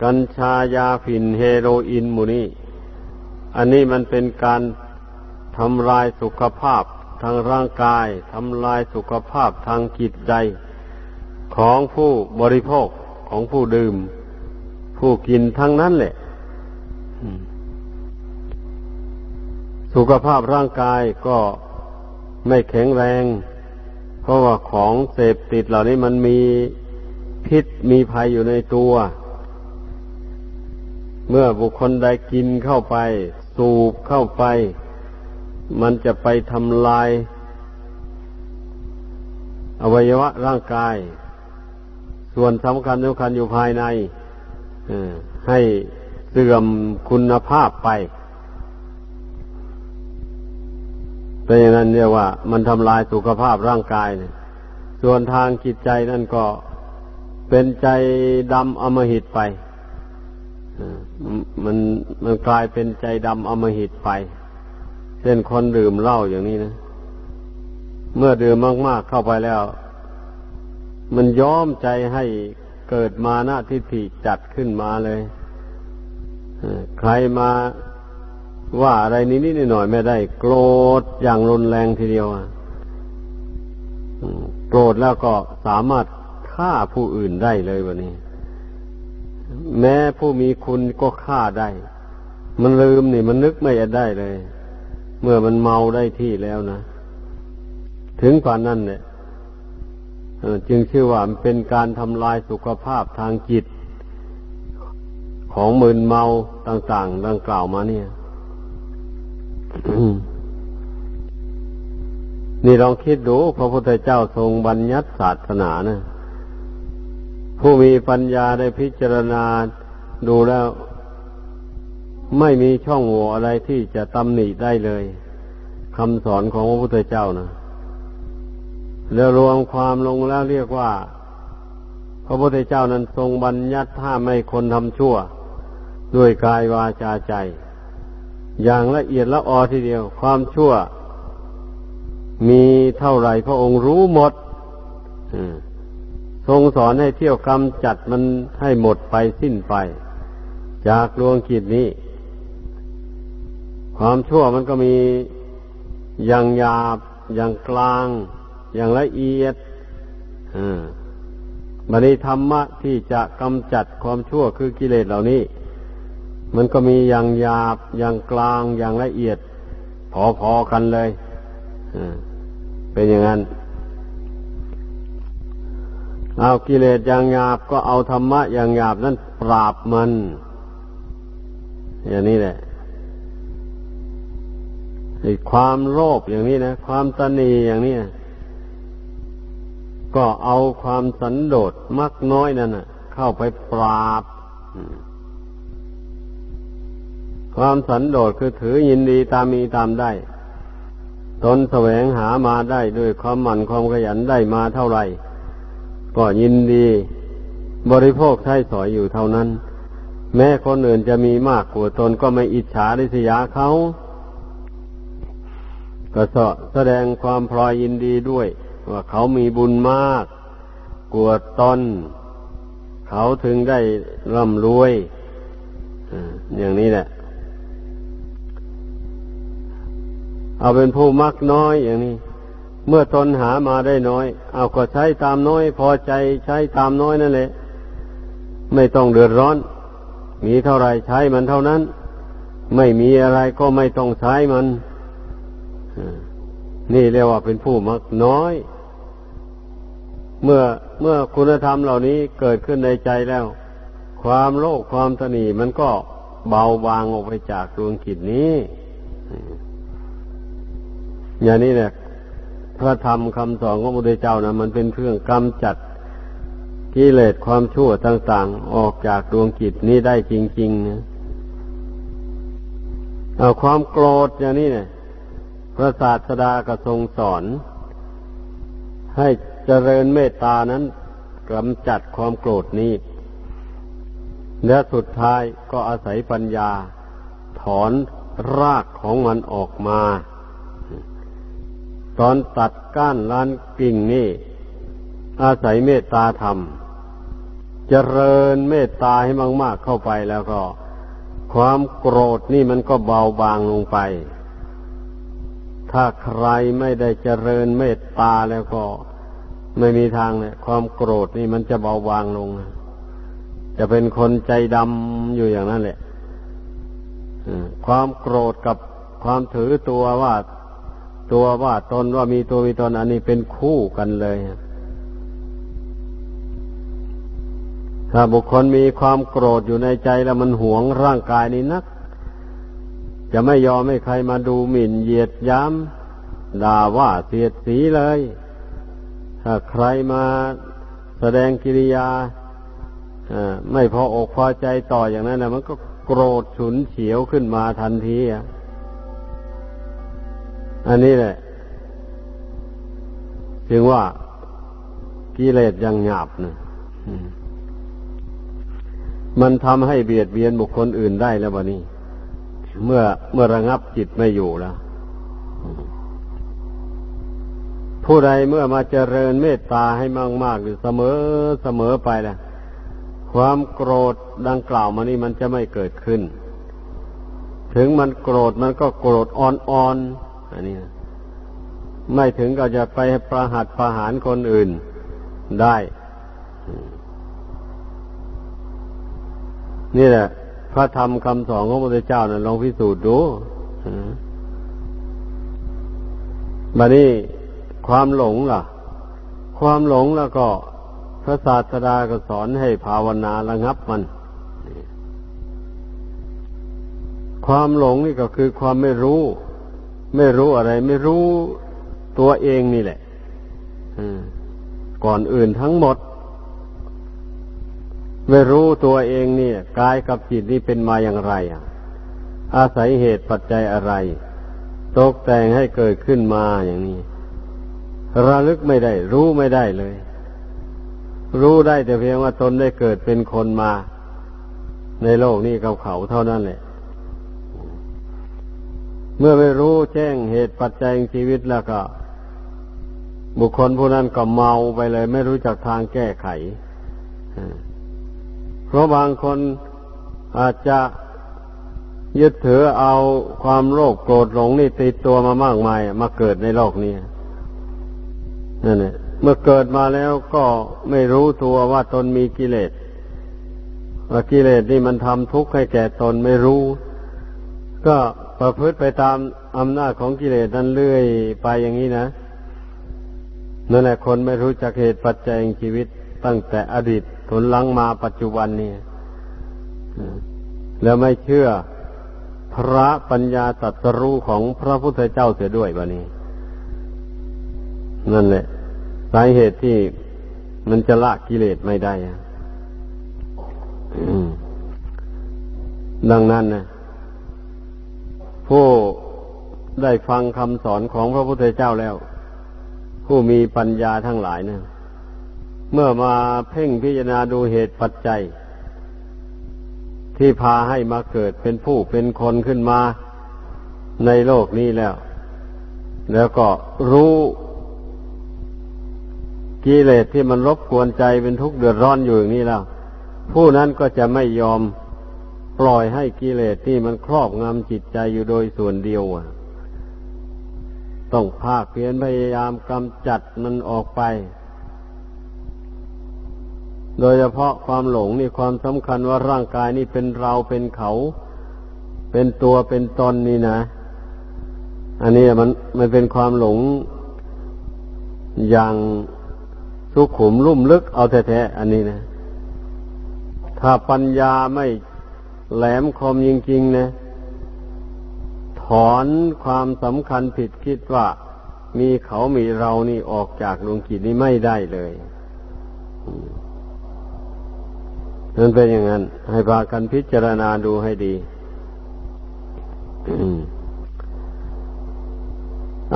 กัญชายาฝิ่นเฮโรอีนมูนี่อันนี้มันเป็นการทำลายสุขภาพทางร่างกายทำลายสุขภาพทางจิตใจ ของผู้บริโภคของผู้ดื่ม ผู้กินทั้งนั้นแหละสุขภาพร่างกายก็ไม่แข็งแรง เพราะว่าของเสพติดเหล่านี้มันมี พิษมีภัยอยู่ในตัว เมื่อบุคคลใดกินเข้าไป สูบเข้าไป มันจะไปทำลาย อวัยวะร่างกาย ส่วนสำคัญสำคัญอยู่ภายในให้เสื่อมคุณภาพไปเป็นอย่างนั้นเรียกว่า มันทำลายสุขภาพร่างกายเนี่ยส่วนทางจิตใจนั่นก็ เป็นใจดำอมหิตไปมันมันกลายเป็นใจดำอมหิตไป เช่นคนดื่มเหล้าอย่างนี้นะ เมื่อดื่มมาก ๆเข้าไปแล้ว มันย้อมใจให้เกิดมาหนะทิฏฐิจัดขึ้นมาเลยใครมาว่าอะไรนิดๆหน่อยๆไม่ได้ โกรธอย่างรุนแรงทีเดียวโกรธแล้วก็สามารถ ฆ่าผู้อื่นได้เลยวันนี้ แม้ผู้มีคุณก็ฆ่าได้ มันลืมนี่มันนึกไม่ได้เลย เมื่อมันเมาได้ที่แล้วนะ ถึงป่านนั้นเนี่ยจึงชื่อว่ามันเป็นการทำลายสุขภาพทางจิต ของมึนเมาต่าง ๆ ดังกล่าวมาเนี่ยนี่ลองคิดดูพระพุทธเจ้าทรงบัญญัติศาสนานะ ผู้มีปัญญาได้พิจารณาดูแล้ว ไม่มีช่องโหว่อะไรที่จะตำหนิได้เลยคำสอนของพระพุทธเจ้านะแล้วรวมความลงแล้วเรียกว่า พระพุทธเจ้านั้นทรงบัญญัติห้ามไม่คนทำชั่ว ด้วยกายวาจาใจ อย่างละเอียดละออทีเดียว ความชั่ว มีเท่าไหร่พระองค์รู้หมด ทรงสอนให้เที่ยวกรรมจัดมันให้หมดไปสิ้นไป จากดวงกิจนี้ ความชั่วมันก็มีอย่างหยาบ อย่างกลาง อย่างละเอียดบันนี้ธรรมะที่จะกำจัดความชั่วคือกิเลสเหล่านี้ มันก็มีอย่างหยาบ อย่างกลาง อย่างละเอียด พอๆกันเลยเป็นอย่างนั้น เอากิเลสอย่างหยาบก็เอาธรรมะอย่างหยาบนั้นปราบมัน อย่างนี้แหละความโลภอย่างนี้นะ ความตนีอย่างนี้นะก็เอาความสันโดษมักน้อยนั่นเข้าไปปราบ ความสันโดษคือถือยินดีตามมีตามได้ ตนแสวงหามาได้ด้วยความหมั่นความขยันได้มาเท่าไหร่ ก็ยินดี บริโภคใช้สอยอยู่เท่านั้น แม้คนอื่นจะมีมากกว่าตนก็ไม่อิจฉาริษยาเขาก็แสดงความพลอยยินดีด้วย ว่าเขามีบุญมากกวดตนเขาถึงได้ร่ำรวยอย่างนี้แหละ เอาเป็นผู้มักน้อยอย่างนี้ เมื่อตนหามาได้น้อย เอาก็ใช้ตามน้อย พอใจใช้ตามน้อยนั่นแหละ ไม่ต้องเดือดร้อน มีเท่าไรใช้มันเท่านั้น ไม่มีอะไรก็ไม่ต้องใช้มัน นี่เรียกว่าเป็นผู้มักน้อย เมื่อเมื่อคุณธรรมเหล่านี้เกิดขึ้นในใจแล้ว ความโลภความตนีมันก็เบาบางออกไปจากดวงจิตนี้ อย่างนี้เนี่ย พระธรรมคำสอนของพระพุทธเจ้านะมันเป็นเครื่องกำจัดกิเลสความชั่วต่างๆ ออกจากดวงจิตนี้ได้จริงๆนะเอาความโกรธอย่างนี้เนี่ย พระศาสดาก็ทรงสอน ให้เจริญเมตตานั้นกำจัดความโกรธนี้ และสุดท้ายก็อาศัยปัญญา ถอนรากของมันออกมา ตอนตัดก้านล้านกิ่งนี่ อาศัยเมตตาธรรมเจริญเมตตาให้มาก ๆ เข้าไปแล้วก็ ความโกรธนี่มันก็เบาบางลงไป ถ้าใครไม่ได้เจริญเมตตาแล้วก็ไม่มีทางเนี่ยความโกรธนี่มันจะเบาบางลง จะเป็นคนใจดำอยู่อย่างนั้นแหละความโกรธกับความถือตัวว่า ตัวว่าตนว่ามีตัวมีตนอันนี้เป็นคู่กันเลยถ้าบุคคลมีความโกรธอยู่ในใจแล้วมันหวงร่างกายนี้นัก จะไม่ยอมให้ใครมาดูหมิ่นเหยียดย้ำด่าว่าเสียดสีเลย ถ้าใครมาแสดงกิริยาไม่พออกพอใจต่ออย่างนั้นนะมันก็โกรธฉุนเฉียวขึ้นมาทันทีอั อันนี้แหละถึงว่ากิเลสยังหยาบนะมันทำให้เบียดเบียนบุคคลอื่นได้แล้ววะนี้ เมื่อเมื่อระงับจิตไม่อยู่แล้ว ผู้ใดเมื่อมาเจริญเมตตาให้มากๆอยู่เสมอเสมอไปนะความโกรธดังกล่าวมานี่มันจะไม่เกิดขึ้น ถึงมันโกรธมันก็โกรธอ่อนๆ อันนี้นะไม่ถึงก็จะไปประหัตประหารคนอื่นได้ นี่แหละ พระธรรมคำสอนของพระพุทธเจ้านะ่ะลองพิสูจน์ดูบัดนี้ความหลงล่ะ ความหลงแล้วก็พระศาสดาก็สอนให้ภาวนาระงับมัน ความหลงนี่ก็คือความไม่รู้ ไม่รู้อะไร ไม่รู้ตัวเองนี่แหละก่อนอื่นทั้งหมด ไม่รู้ตัวเองนี่กายกับจิตนี่เป็นมาอย่างไรอะอาศัยเหตุปัจจัยอะไร ตกแต่งให้เกิดขึ้นมาอย่างนี้ ระลึกไม่ได้ รู้ไม่ได้เลย รู้ได้แต่เพียงว่าตนได้เกิดเป็นคนมา ในโลกนี้กับเขาเท่านั้นแหละ เมื่อไม่รู้แจ้งเหตุปัจจัยชีวิตแล้วก็ บุคคลผู้นั้นก็เมาไปเลย ไม่รู้จักทางแก้ไข เพราะบางคนอาจจะยึดถือเอาความโลภโกรธหลงนี่ติดตัวมามากมาย มาเกิดในโลกนี้นั่นแหละเมื่อเกิดมาแล้วก็ไม่รู้ตัวว่าตนมีกิเลสว่ากิเลสนี่มันทำทุกข์ให้แก่ตนไม่รู้ ก็ ประพฤติไปตามอำนาจของกิเลสนั้นเรื่อยไปอย่างนี้นะนั่นแหละคนไม่รู้จักเหตุปัจจัยงชีวิตตั้งแต่อดีตผลลังมาปัจจุบันนี่แล้วไม่เชื่อพระปัญญาตรัสรู้ของพระพุทธเจ้าเสียด้วยบะนี้ นั่นแหละสาเหตุที่มันจะละกิเลสไม่ได้ดังนั้นนะ ผู้ได้ฟังคำสอนของพระพุทธเจ้าแล้ว ผู้มีปัญญาทั้งหลายเนะเมื่อมาเพ่งพิจารณาดูเหตุปัจจัย ที่พาให้มาเกิดเป็นผู้เป็นคนขึ้นมาในโลกนี้แล้ว แล้วก็รู้กิเลสที่มันรบกวนใจเป็นทุกข์เดือดร้อนอยู่อย่างนี้แล้ว ผู้นั้นก็จะไม่ยอม ปล่อยให้กิเลสที่มันครอบงำจิตใจอยู่โดยส่วนเดียวอะ ต้องภาคเพียรพยายามกำจัดมันออกไป โดยเฉพาะความหลงนี่ความสำคัญว่าร่างกายนี่เป็นเราเป็นเขา เป็นตัวเป็นตนนี่นะ อันนี้มันมันเป็นความหลงอย่างสุขุมลุ่มลึกเอาแท้ๆอันนี้นะ ถ้าปัญญาไม่ แหลมคมจริงๆนะ ถอนความสำคัญผิดคิดว่า มีเขามีเรานี่ออกจากดวงกิจนี้ไม่ได้เลยนั่นเป็นอย่างนั้น ให้พากันพิจารณาดูให้ดี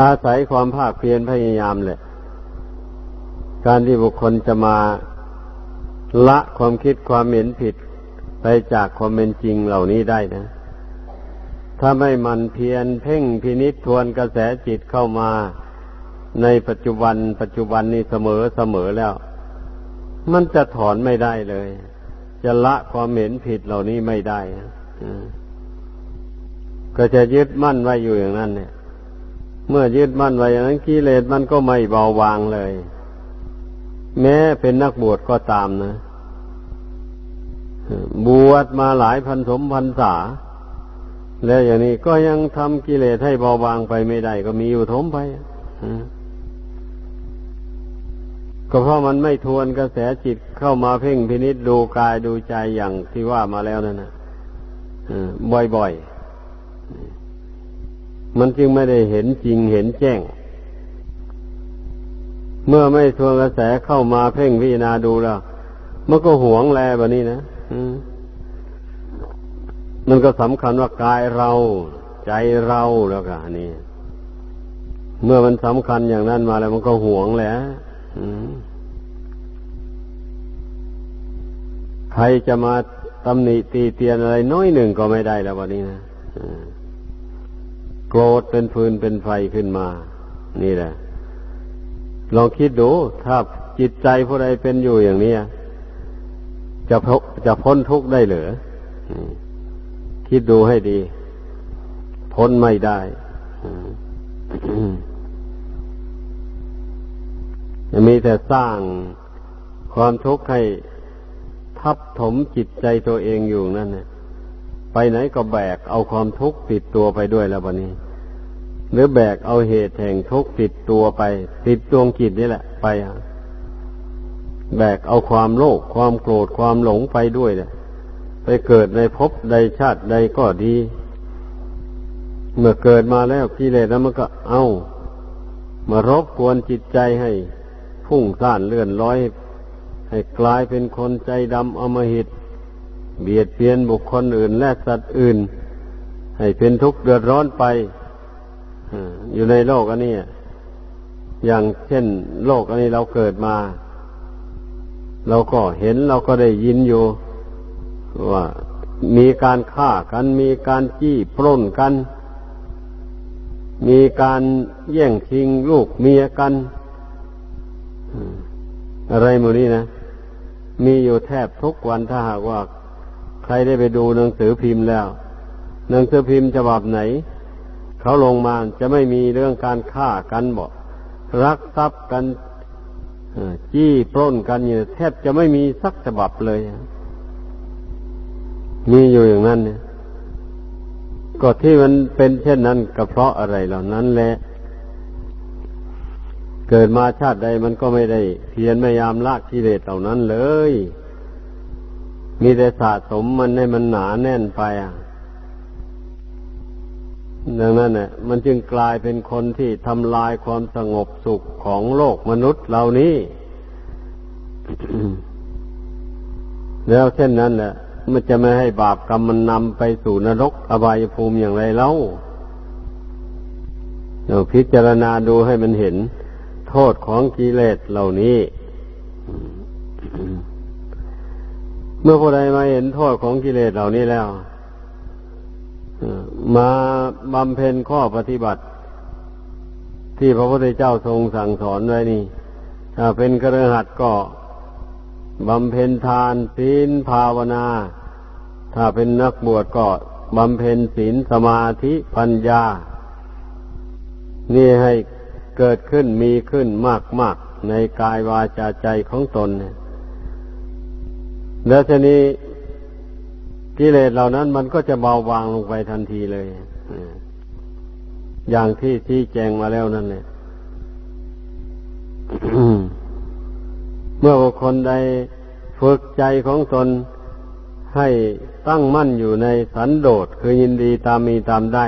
อาศัยความภาคเพียรพยายามแหละ การที่บุคคลจะมาละความคิดความเห็นผิด ไปจากความเป็นจริงเหล่านี้ได้นะ ถ้าไม่มันเพียรเพ่งพินิษทวนกระแสจิตเข้ามาในปัจจุบัน ปัจจุบันนี้เสมอเสมอแล้ว มันจะถอนไม่ได้เลย จะละความเห็นผิดเหล่านี้ไม่ได้ก็จะยึดมั่นไว้อยู่อย่างนั้น เนี่ย เมื่อยึดมั่นไว้อย่างนั้นกิเลสมันก็ไม่เบาบางเลย แม้เป็นนักบวชก็ตามนะ บวชมาหลายพันสมพันษา แล้วอย่างนี้ก็ยังทำกิเลสให้เบาบางไปไม่ได้ก็มีอยู่ทมไปก็เพราะมันไม่ทวนกระแสจิตเข้ามาเพ่งพินิษดูกายดูใจอย่างที่ว่ามาแล้วนั่นนะบ่อยๆ มันจึงไม่ได้เห็นจริงเห็นแจ้ง เมื่อไม่ทวนกระแสเข้ามาเพ่งพิจารณาดูแล้ว มันก็หวงแลแบบนี้นะ มันก็สำคัญว่ากายเรา ใจเราแล้วก็นี่เมื่อมันสำคัญอย่างนั้นมาแล้วมันก็หวงแหละใครจะมาตำหนิตีเตียนอะไรน้อยหนึ่งก็ไม่ได้แล้ววันนี้นะโกรธเป็นฟืนเป็นไฟขึ้นมา นี่แหละลองคิดดู ถ้าจิตใจผู้ใดเป็นอยู่อย่างนี้ จะจะพ้นทุกข์ได้เหรือคิดดูให้ดี พ้นไม่ได้จะมีแต่สร้างความทุกข์ให้ทับถมจิตใจตัวเองอยู่นั่นเนี่ยไปไหนก็แบกเอาความทุกข์ติดตัวไปด้วยแล้ววันนี้ หรือแบกเอาเหตุแห่งทุกข์ติดตัวไป ติดดวงจิตนี่แหละ ไป แบกเอาความโลภความโกรธความหลงไปด้วยเนี่ยไปเกิดในภพใดชาติใดก็ดี เมื่อเกิดมาแล้วกิเลสแล้วมันก็เอามารบกวนจิตใจให้พุ่งซ่านเลื่อนลอย ให้กลายเป็นคนใจดำอมหิต เบียดเบียนบุคคลอื่น และสัตว์อื่น ให้เป็นทุกข์เดือดร้อนไปอยู่ในโลกอันนี้อย่างเช่น โลกอันนี้เราเกิดมา เราก็เห็นเราก็ได้ยินอยู่ว่ามีการฆ่ากันมีการจี้ปล้นกัน มีการแย่งชิงลูกเมียกัน อะไรหมดนี้นะ มีอยู่แทบทุกวันถ้าหากว่า ใครได้ไปดูหนังสือพิมพ์แล้ว หนังสือพิมพ์ฉบับไหน เขาลงมาจะไม่มีเรื่องการฆ่ากันบอกรักทรัพย์กัน จี้ปล้นกันอยู่แทบจะไม่มีสักฉบับเลยมีอยู่อย่างนั้นเนี่ยก็ที่มันเป็นเช่นนั้นก็เพราะอะไรเหล่านั้นแหละ เกิดมาชาติใดมันก็ไม่ได้เพียรพยายามละกิเลสเหล่านั้นเลย มีแต่สะสมมันให้มันหนาแน่นไปอะ ดังนั้นเนี่ยมันจึงกลายเป็นคนที่ทำลายความสงบสุขของโลกมนุษย์เหล่านี้ แล้วเช่นนั้นแหละมันจะไม่ให้บาปกรรมมันนำไปสู่นรกอบายภูมิอย่างไรเล่าเราพิจารณาดูให้มันเห็น โทษของกิเลสเหล่านี้ เมื่อผู้ใดมาเห็นโทษของกิเลสเหล่านี้แล้ว มาบำเพ็ญข้อปฏิบัติ ที่พระพุทธเจ้าทรงสั่งสอนไว้นี่ ถ้าเป็นกระหัดก็บำเพ็ญทานศีลภาวนา ถ้าเป็นนักบวชก็บำเพ็ญศีลสมาธิปัญญา นี่ให้เกิดขึ้นมีขึ้นมากมากในกายวาจาใจของตน แล้วทีนี้ กิเลสเหล่านั้นมันก็จะเบาบางลงไปทันทีเลยอย่างที่ที่แจงมาแล้วนั่นแหละเมื่อบุคคลใดฝึกใจของตนให้ตั้งมั่นอยู่ในสันโดษคือยินดีตามมีตามได้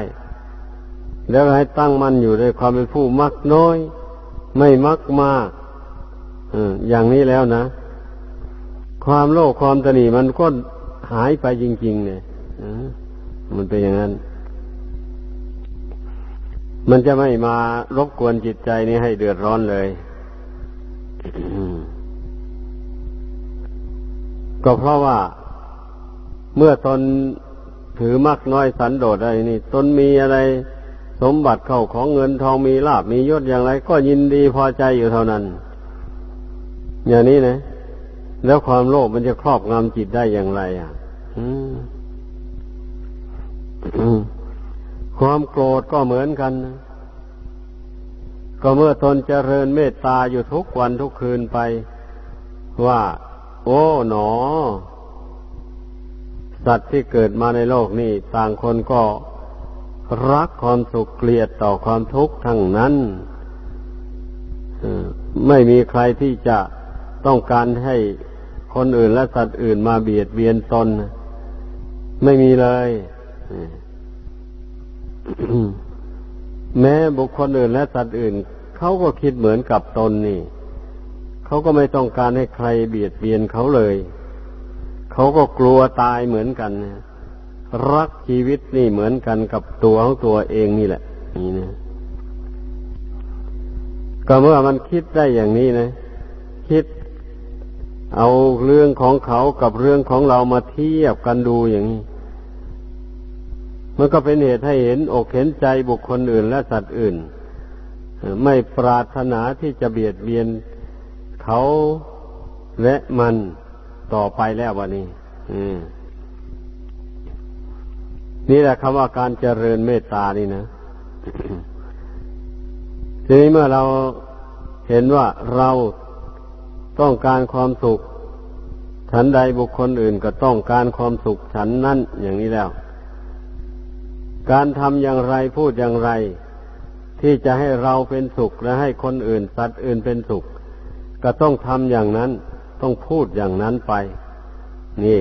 แล้วให้ตั้งมั่นอยู่ในความเป็นผู้มักน้อย ไม่มักมากอย่างนี้แล้วนะ ความโลภความตนีมันก็ หายไปจริง ๆ เนี่ยมันเป็นอย่างนั้น มันจะไม่มารบกวนจิตใจนี้ให้เดือดร้อนเลยก็เพราะว่า เมื่อตนถือมากน้อยสันโดษอะไรนี่ ตนมีอะไรสมบัติเข้าของเงินทองมีลาบมียศอย่างไร ก็ยินดีพอใจอยู่เท่านั้น อย่างนี้นะ แล้วความโลภมันจะครอบงำจิตได้อย่างไร อะความโกรธก็เหมือนกันนะก็เมื่อตนเจริญเมตตาอยู่ทุกวันทุกคืนไป ว่า โอ้หนอ สัตว์ที่เกิดมาในโลกนี้ ต่างคนก็รักความสุขเกลียดต่อความทุกข์ทั้งนั้นไม่มีใครที่จะต้องการให้ คนอื่นและสัตว์อื่นมาเบียดเบียนตนไม่มีเลยแม้บุคคลอื่นและสัตว์อื่นเขาก็คิดเหมือนกับตนนี่เขาก็ไม่ต้องการให้ใครเบียดเบียนเขาเลยเขาก็กลัวตายเหมือนกันรักชีวิตนี่เหมือนกันกับตัวของตัวเองนี่แหละ นี่นะก็เมื่อมันคิดได้อย่างนี้นะ คิด เอาเรื่องของเขากับเรื่องของเรามาเทียบกันดูอย่างนี้มันก็เป็นเหตุให้เห็นอกเห็นใจบุคคลอื่นและสัตว์อื่น ไม่ปรารถนาที่จะเบียดเบียนเขาและมันต่อไปแล้ววันนี้นี่แหละคำว่าการเจริญเมตตานี่นะทีนี้เมื่อเราเห็นว่าเรา ต้องการความสุข ฉันใดบุคคลอื่นก็ต้องการความสุขฉันนั้นอย่างนี้แล้ว การทำอย่างไรพูดอย่างไร ที่จะให้เราเป็นสุขและให้คนอื่น สัตว์อื่นเป็นสุข ก็ต้องทำอย่างนั้น ต้องพูดอย่างนั้นไป นี่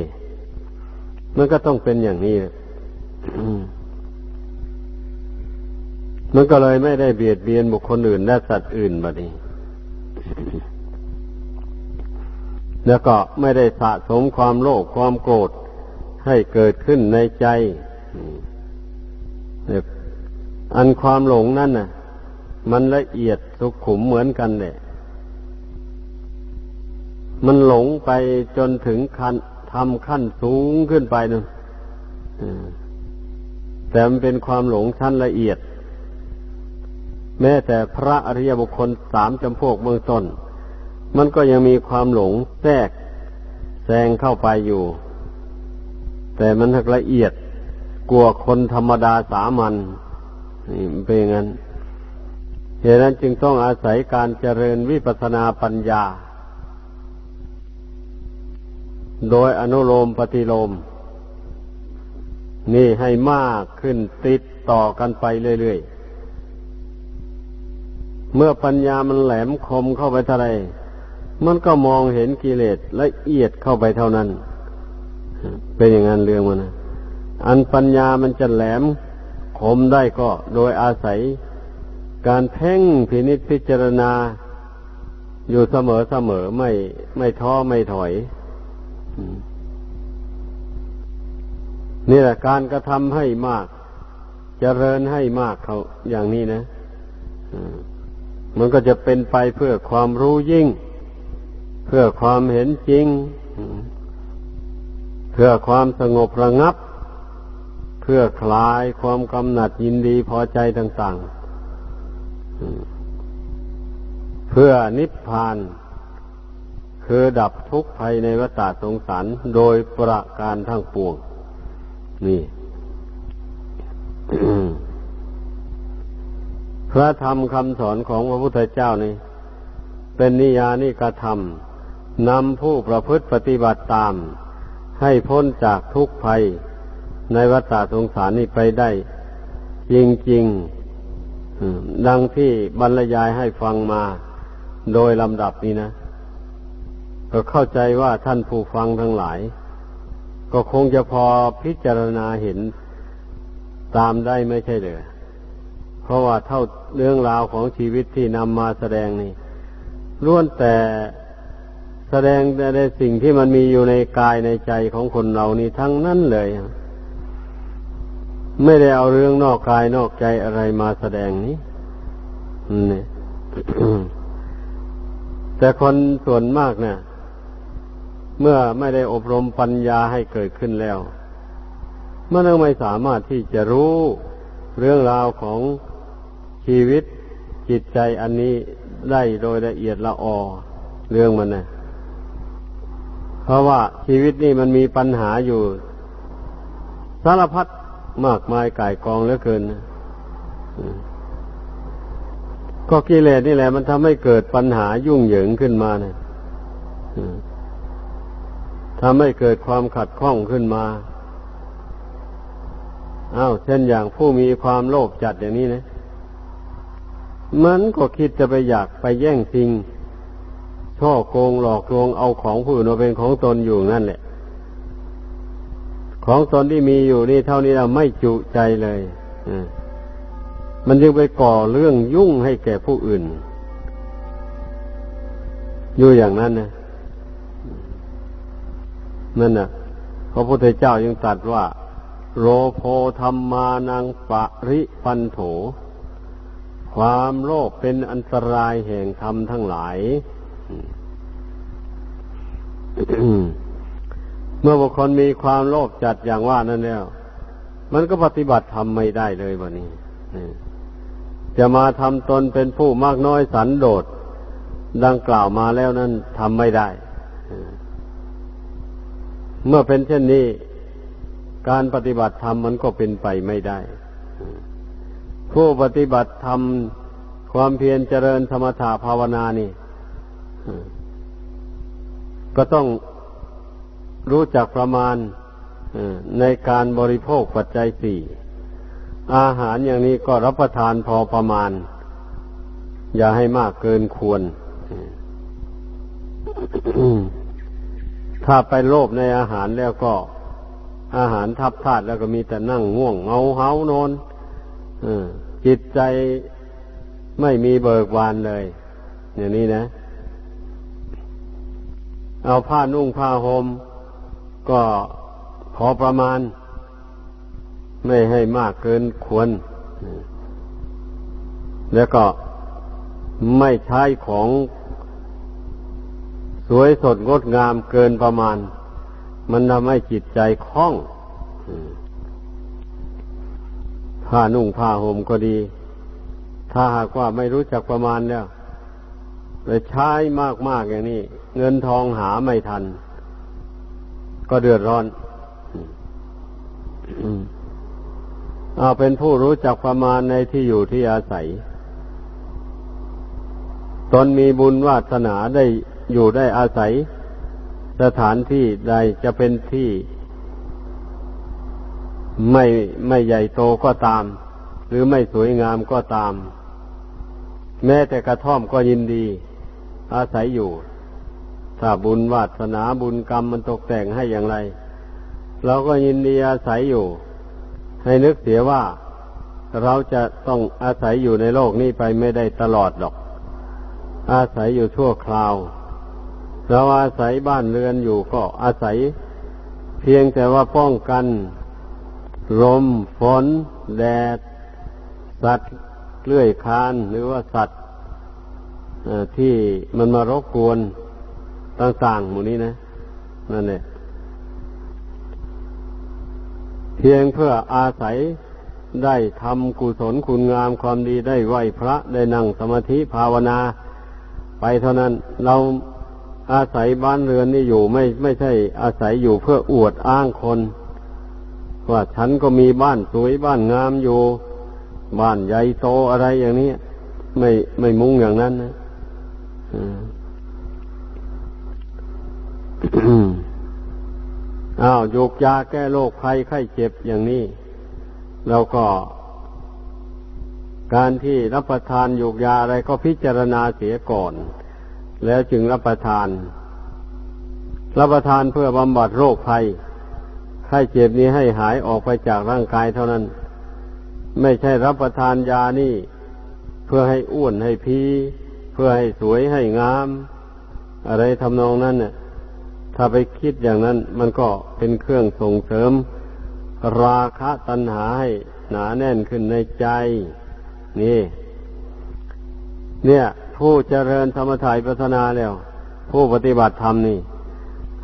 มันก็ต้องเป็นอย่างนี้มันก็เลยไม่ได้เบียดเบียนบุคคลอื่นและสัตว์อื่นบัดนี้ แล้วก็ไม่ได้สะสมความโลภความโกรธให้เกิดขึ้นในใจอันความหลงนั่นน่ะ มันละเอียดสุขุมเหมือนกันเนี่ยมันหลงไปจนถึงขั้นทำขั้นสูงขึ้นไปนึงแต่มันเป็นความหลงชั้นละเอียด แม้แต่พระอริยบุคคลสามจำพวกเบื้องต้น มันก็ยังมีความหลงแทรกแซงเข้าไปอยู่ แต่มันละเอียดกลัวคนธรรมดาสามัญนี่เป็นงั้นเหตุนั้นจึงต้องอาศัยการเจริญวิปัสนาปัญญา โดยอนุโลมปฏิโลม นี่ให้มากขึ้นติดต่อกันไปเรื่อยๆ เมื่อปัญญามันแหลมคมเข้าไปเท่าไร มันก็มองเห็นกิเลสละเอียดเข้าไปเท่านั้น เป็นอย่างนั้นเรื่องมันนะอันปัญญามันจะแหลมคมได้ก็โดยอาศัย การเพ่งพินิจพิจารณา อยู่เสมอเสมอไม่ไม่ท้อไม่ถอย นี่แหละการกระทำให้มากจเจริญให้มากเขาอย่างนี้นะมันก็จะเป็นไปเพื่อความรู้ยิ่ง เพื่อความเห็นจริง เพื่อความสงบระงับ เพื่อคลายความกำหนัดยินดีพอใจต่างๆ เพื่อนิพพาน คือดับทุกข์ภายในวัฏสงสารโดยประการทั้งปวง นี่พระธรรมคำสอนของพระพุทธเจ้านี่ เป็นนิยานิกระทำ นำผู้ประพฤติปฏิบัติตาม ให้พ้นจากทุกภัยในวัฏสงสารนี้ไปได้ จริงๆ ดังที่บรรยายให้ฟังมาโดยลำดับนี้นะก็เข้าใจว่าท่านผู้ฟังทั้งหลาย ก็คงจะพอพิจารณาเห็นตามได้ไม่ใช่เลยเพราะว่าเท่าเรื่องราวของชีวิตที่นำมาแสดงนี่ล้วนแต่ สดงแต่ในสิ่งที่มันมีอยู่ในกายในใจของคนเรานี่ทั้งนั้นเลยไม่ได้เอาเรื่องนอกกายนอกใจอะไรมาแสดงนี้นี่แต่คนส่วนมากเนะี่ยเมื่อไม่ได้อบรมปัญญาให้เกิดขึ้นแล้วมันก็ไม่สามารถที่จะรู้เรื่องราวของชีวิตจิตใจอันนี้ได้โดยละเอียดละออเรื่องมันนะ เพราะว่าชีวิตนี่มันมีปัญหาอยู่ สารพัดมากมายก่ายกองเหลือเกินก็กิเลสนี่แหละ มันทำให้เกิดปัญหายุ่งเหยิงขึ้นมาเนะทำให้เกิดความขัดข้องขึ้นมาอ้าวเช่นอย่างผู้มีความโลภจัดอย่างนี้นะ มันก็คิดจะไปอยากไปแย่งสิ่ง ช่อโกงหลอกลวงเอาของผู้อื่นมาเป็นของตนอยู่นั่นแหละ ของตนที่มีอยู่นี่เท่านี้เราไม่จุใจเลยมันจึงไปก่อเรื่องยุ่งให้แก่ผู้อื่น อยู่อย่างนั้นนะนั่นน่ะพระพุทธเจ้ายังตรัสว่า โรโพธรรมานังปริปันโถ ความโลภเป็นอันตรายแห่งธรรมทั้งหลาย เมื่อบุคคลมีความโลภจัดอย่างว่านั่นแล้ว มันก็ปฏิบัติธรรมไม่ได้เลยวันนี้จะมาทำตนเป็นผู้มากน้อยสันโดษดังกล่าวมาแล้วนั้นทำไม่ได้ เมื่อเป็นเช่นนี้ การปฏิบัติธรรมมันก็เป็นไปไม่ได้ ผู้ปฏิบัติธรรมความเพียรเจริญสมถะภาวนานี่ ก็ต้องรู้จักประมาณในการบริโภคปัจจัยสี่ อาหารอย่างนี้ก็รับประทานพอประมาณ อย่าให้มากเกินควร ถ้าไปโลภในอาหารแล้วก็ อาหารทับทาดแล้วก็มีแต่นั่งง่วงเงาเฮานอนจิตใจไม่มีเบิกบานเลย อย่างนี้นะ เอาผ้านุ่งผ้าหม่มก็พอประมาณ ไม่ให้มากเกินควร แล้วก็ไม่ใช้ของสวยสดงดงามเกินประมาณ มันทำให้จิตใจคล่องผ้านุ่งผ้าห่มก็ดี ถ้าหากว่าไม่รู้จักประมาณแล้ว ไปใช้มากๆอย่างนี้ เงินทองหาไม่ทัน ก็เดือดร้อนเอาเป็นผู้รู้จักประมาณในที่อยู่ที่อาศัย ตนมีบุญวาสนาได้อยู่ได้อาศัย สถานที่ใดจะเป็นที่ ไม่ไม่ใหญ่โตก็ตาม หรือไม่สวยงามก็ตาม แม้แต่กระท่อมก็ยินดี อาศัยอยู่ ถ้าบุญวาสนาบุญกรรมมันตกแต่งให้อย่างไรเราก็ยินดีอาศัยอยู่ ให้นึกเสียว่าเราจะต้องอาศัยอยู่ในโลกนี้ไปไม่ได้ตลอดหรอก อาศัยอยู่ชั่วคราว เราอาศัยบ้านเรือนอยู่ก็อาศัย เพียงแต่ว่าป้องกันลมฝน แดด สัตว์เลื่อยคานหรือว่าสัตว์ ที่มันมารบกวนต่างๆหมู่นี้นะ นั่นแหละเพียงเพื่ออาศัยได้ทำกุศลคุณงามความดีได้ไหวพระได้นั่งสมาธิภาวนา ไปเท่านั้นเราอาศัยบ้านเรือนนี่อยู่ไม่ไม่ใช่อาศัยอยู่เพื่ออวดอ้างคน ว่าฉันก็มีบ้านสวยบ้านงามอยู่ บ้านใหญ่โตอะไรอย่างนี้ไม่ไม่มุ่งอย่างนั้นนะ อ้าวโยกยาแก้โรคภัยไข้เจ็บอย่างนี้เราก็ การที่รับประทานโยกยาอะไรก็พิจารณาเสียก่อน แล้วจึงรับประทาน รับประทานเพื่อบำบัดโรคภัย ไข้เจ็บนี้ให้หายออกไปจากร่างกายเท่านั้น ไม่ใช่รับประทานยานี่ เพื่อให้อ้วนให้พี เพื่อให้สวยให้งาม อะไรทำนองนั้นเนี่ยถ้าไปคิดอย่างนั้น มันก็เป็นเครื่องส่งเสริม ราคะตัณหาให้หนาแน่นขึ้นในใจ นี่ เนี่ย ผู้เจริญธรรมถ่ายปัฒนาแล้ว ผู้ปฏิบัติธรรมนี่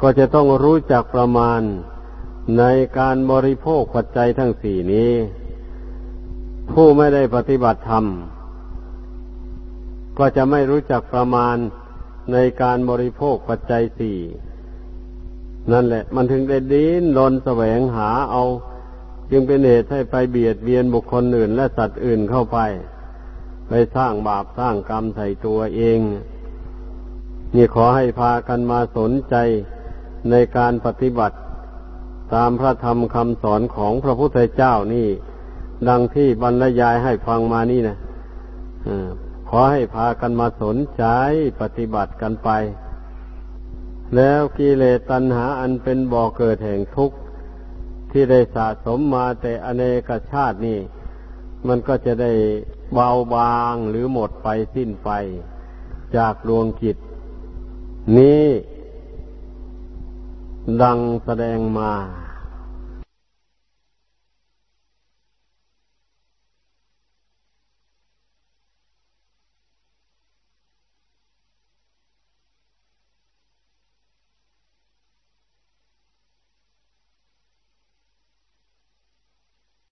ก็จะต้องรู้จักประมาณในการบริโภคปัจจัยทั้งสี่นี้ ผู้ไม่ได้ปฏิบัติธรรม ก็จะไม่รู้จักประมาณในการบริโภคปัจจัยสี่นั่นแหละ มันถึงได้ดิ้นรนแสวงหาเอา จึงเป็นเหตุให้ไปเบียดเบียนบุคคลอื่น และสัตว์อื่นเข้าไป ไปสร้างบาปสร้างกรรมใส่ตัวเอง นี่ขอให้พากันมาสนใจในการปฏิบัติ ตามพระธรรมคำสอนของพระพุทธเจ้านี่ ดังที่บรรยายให้ฟังมานี่นะ ขอให้พากันมาสนใจปฏิบัติกันไป แล้วกิเลสตัณหาอันเป็นบ่อเกิดแห่งทุกข์ที่ได้สะสมมาแต่อเนกชาตินี่ มันก็จะได้เบาบางหรือหมดไปสิ้นไป จากดวงจิต นี้ ดังแสดงมา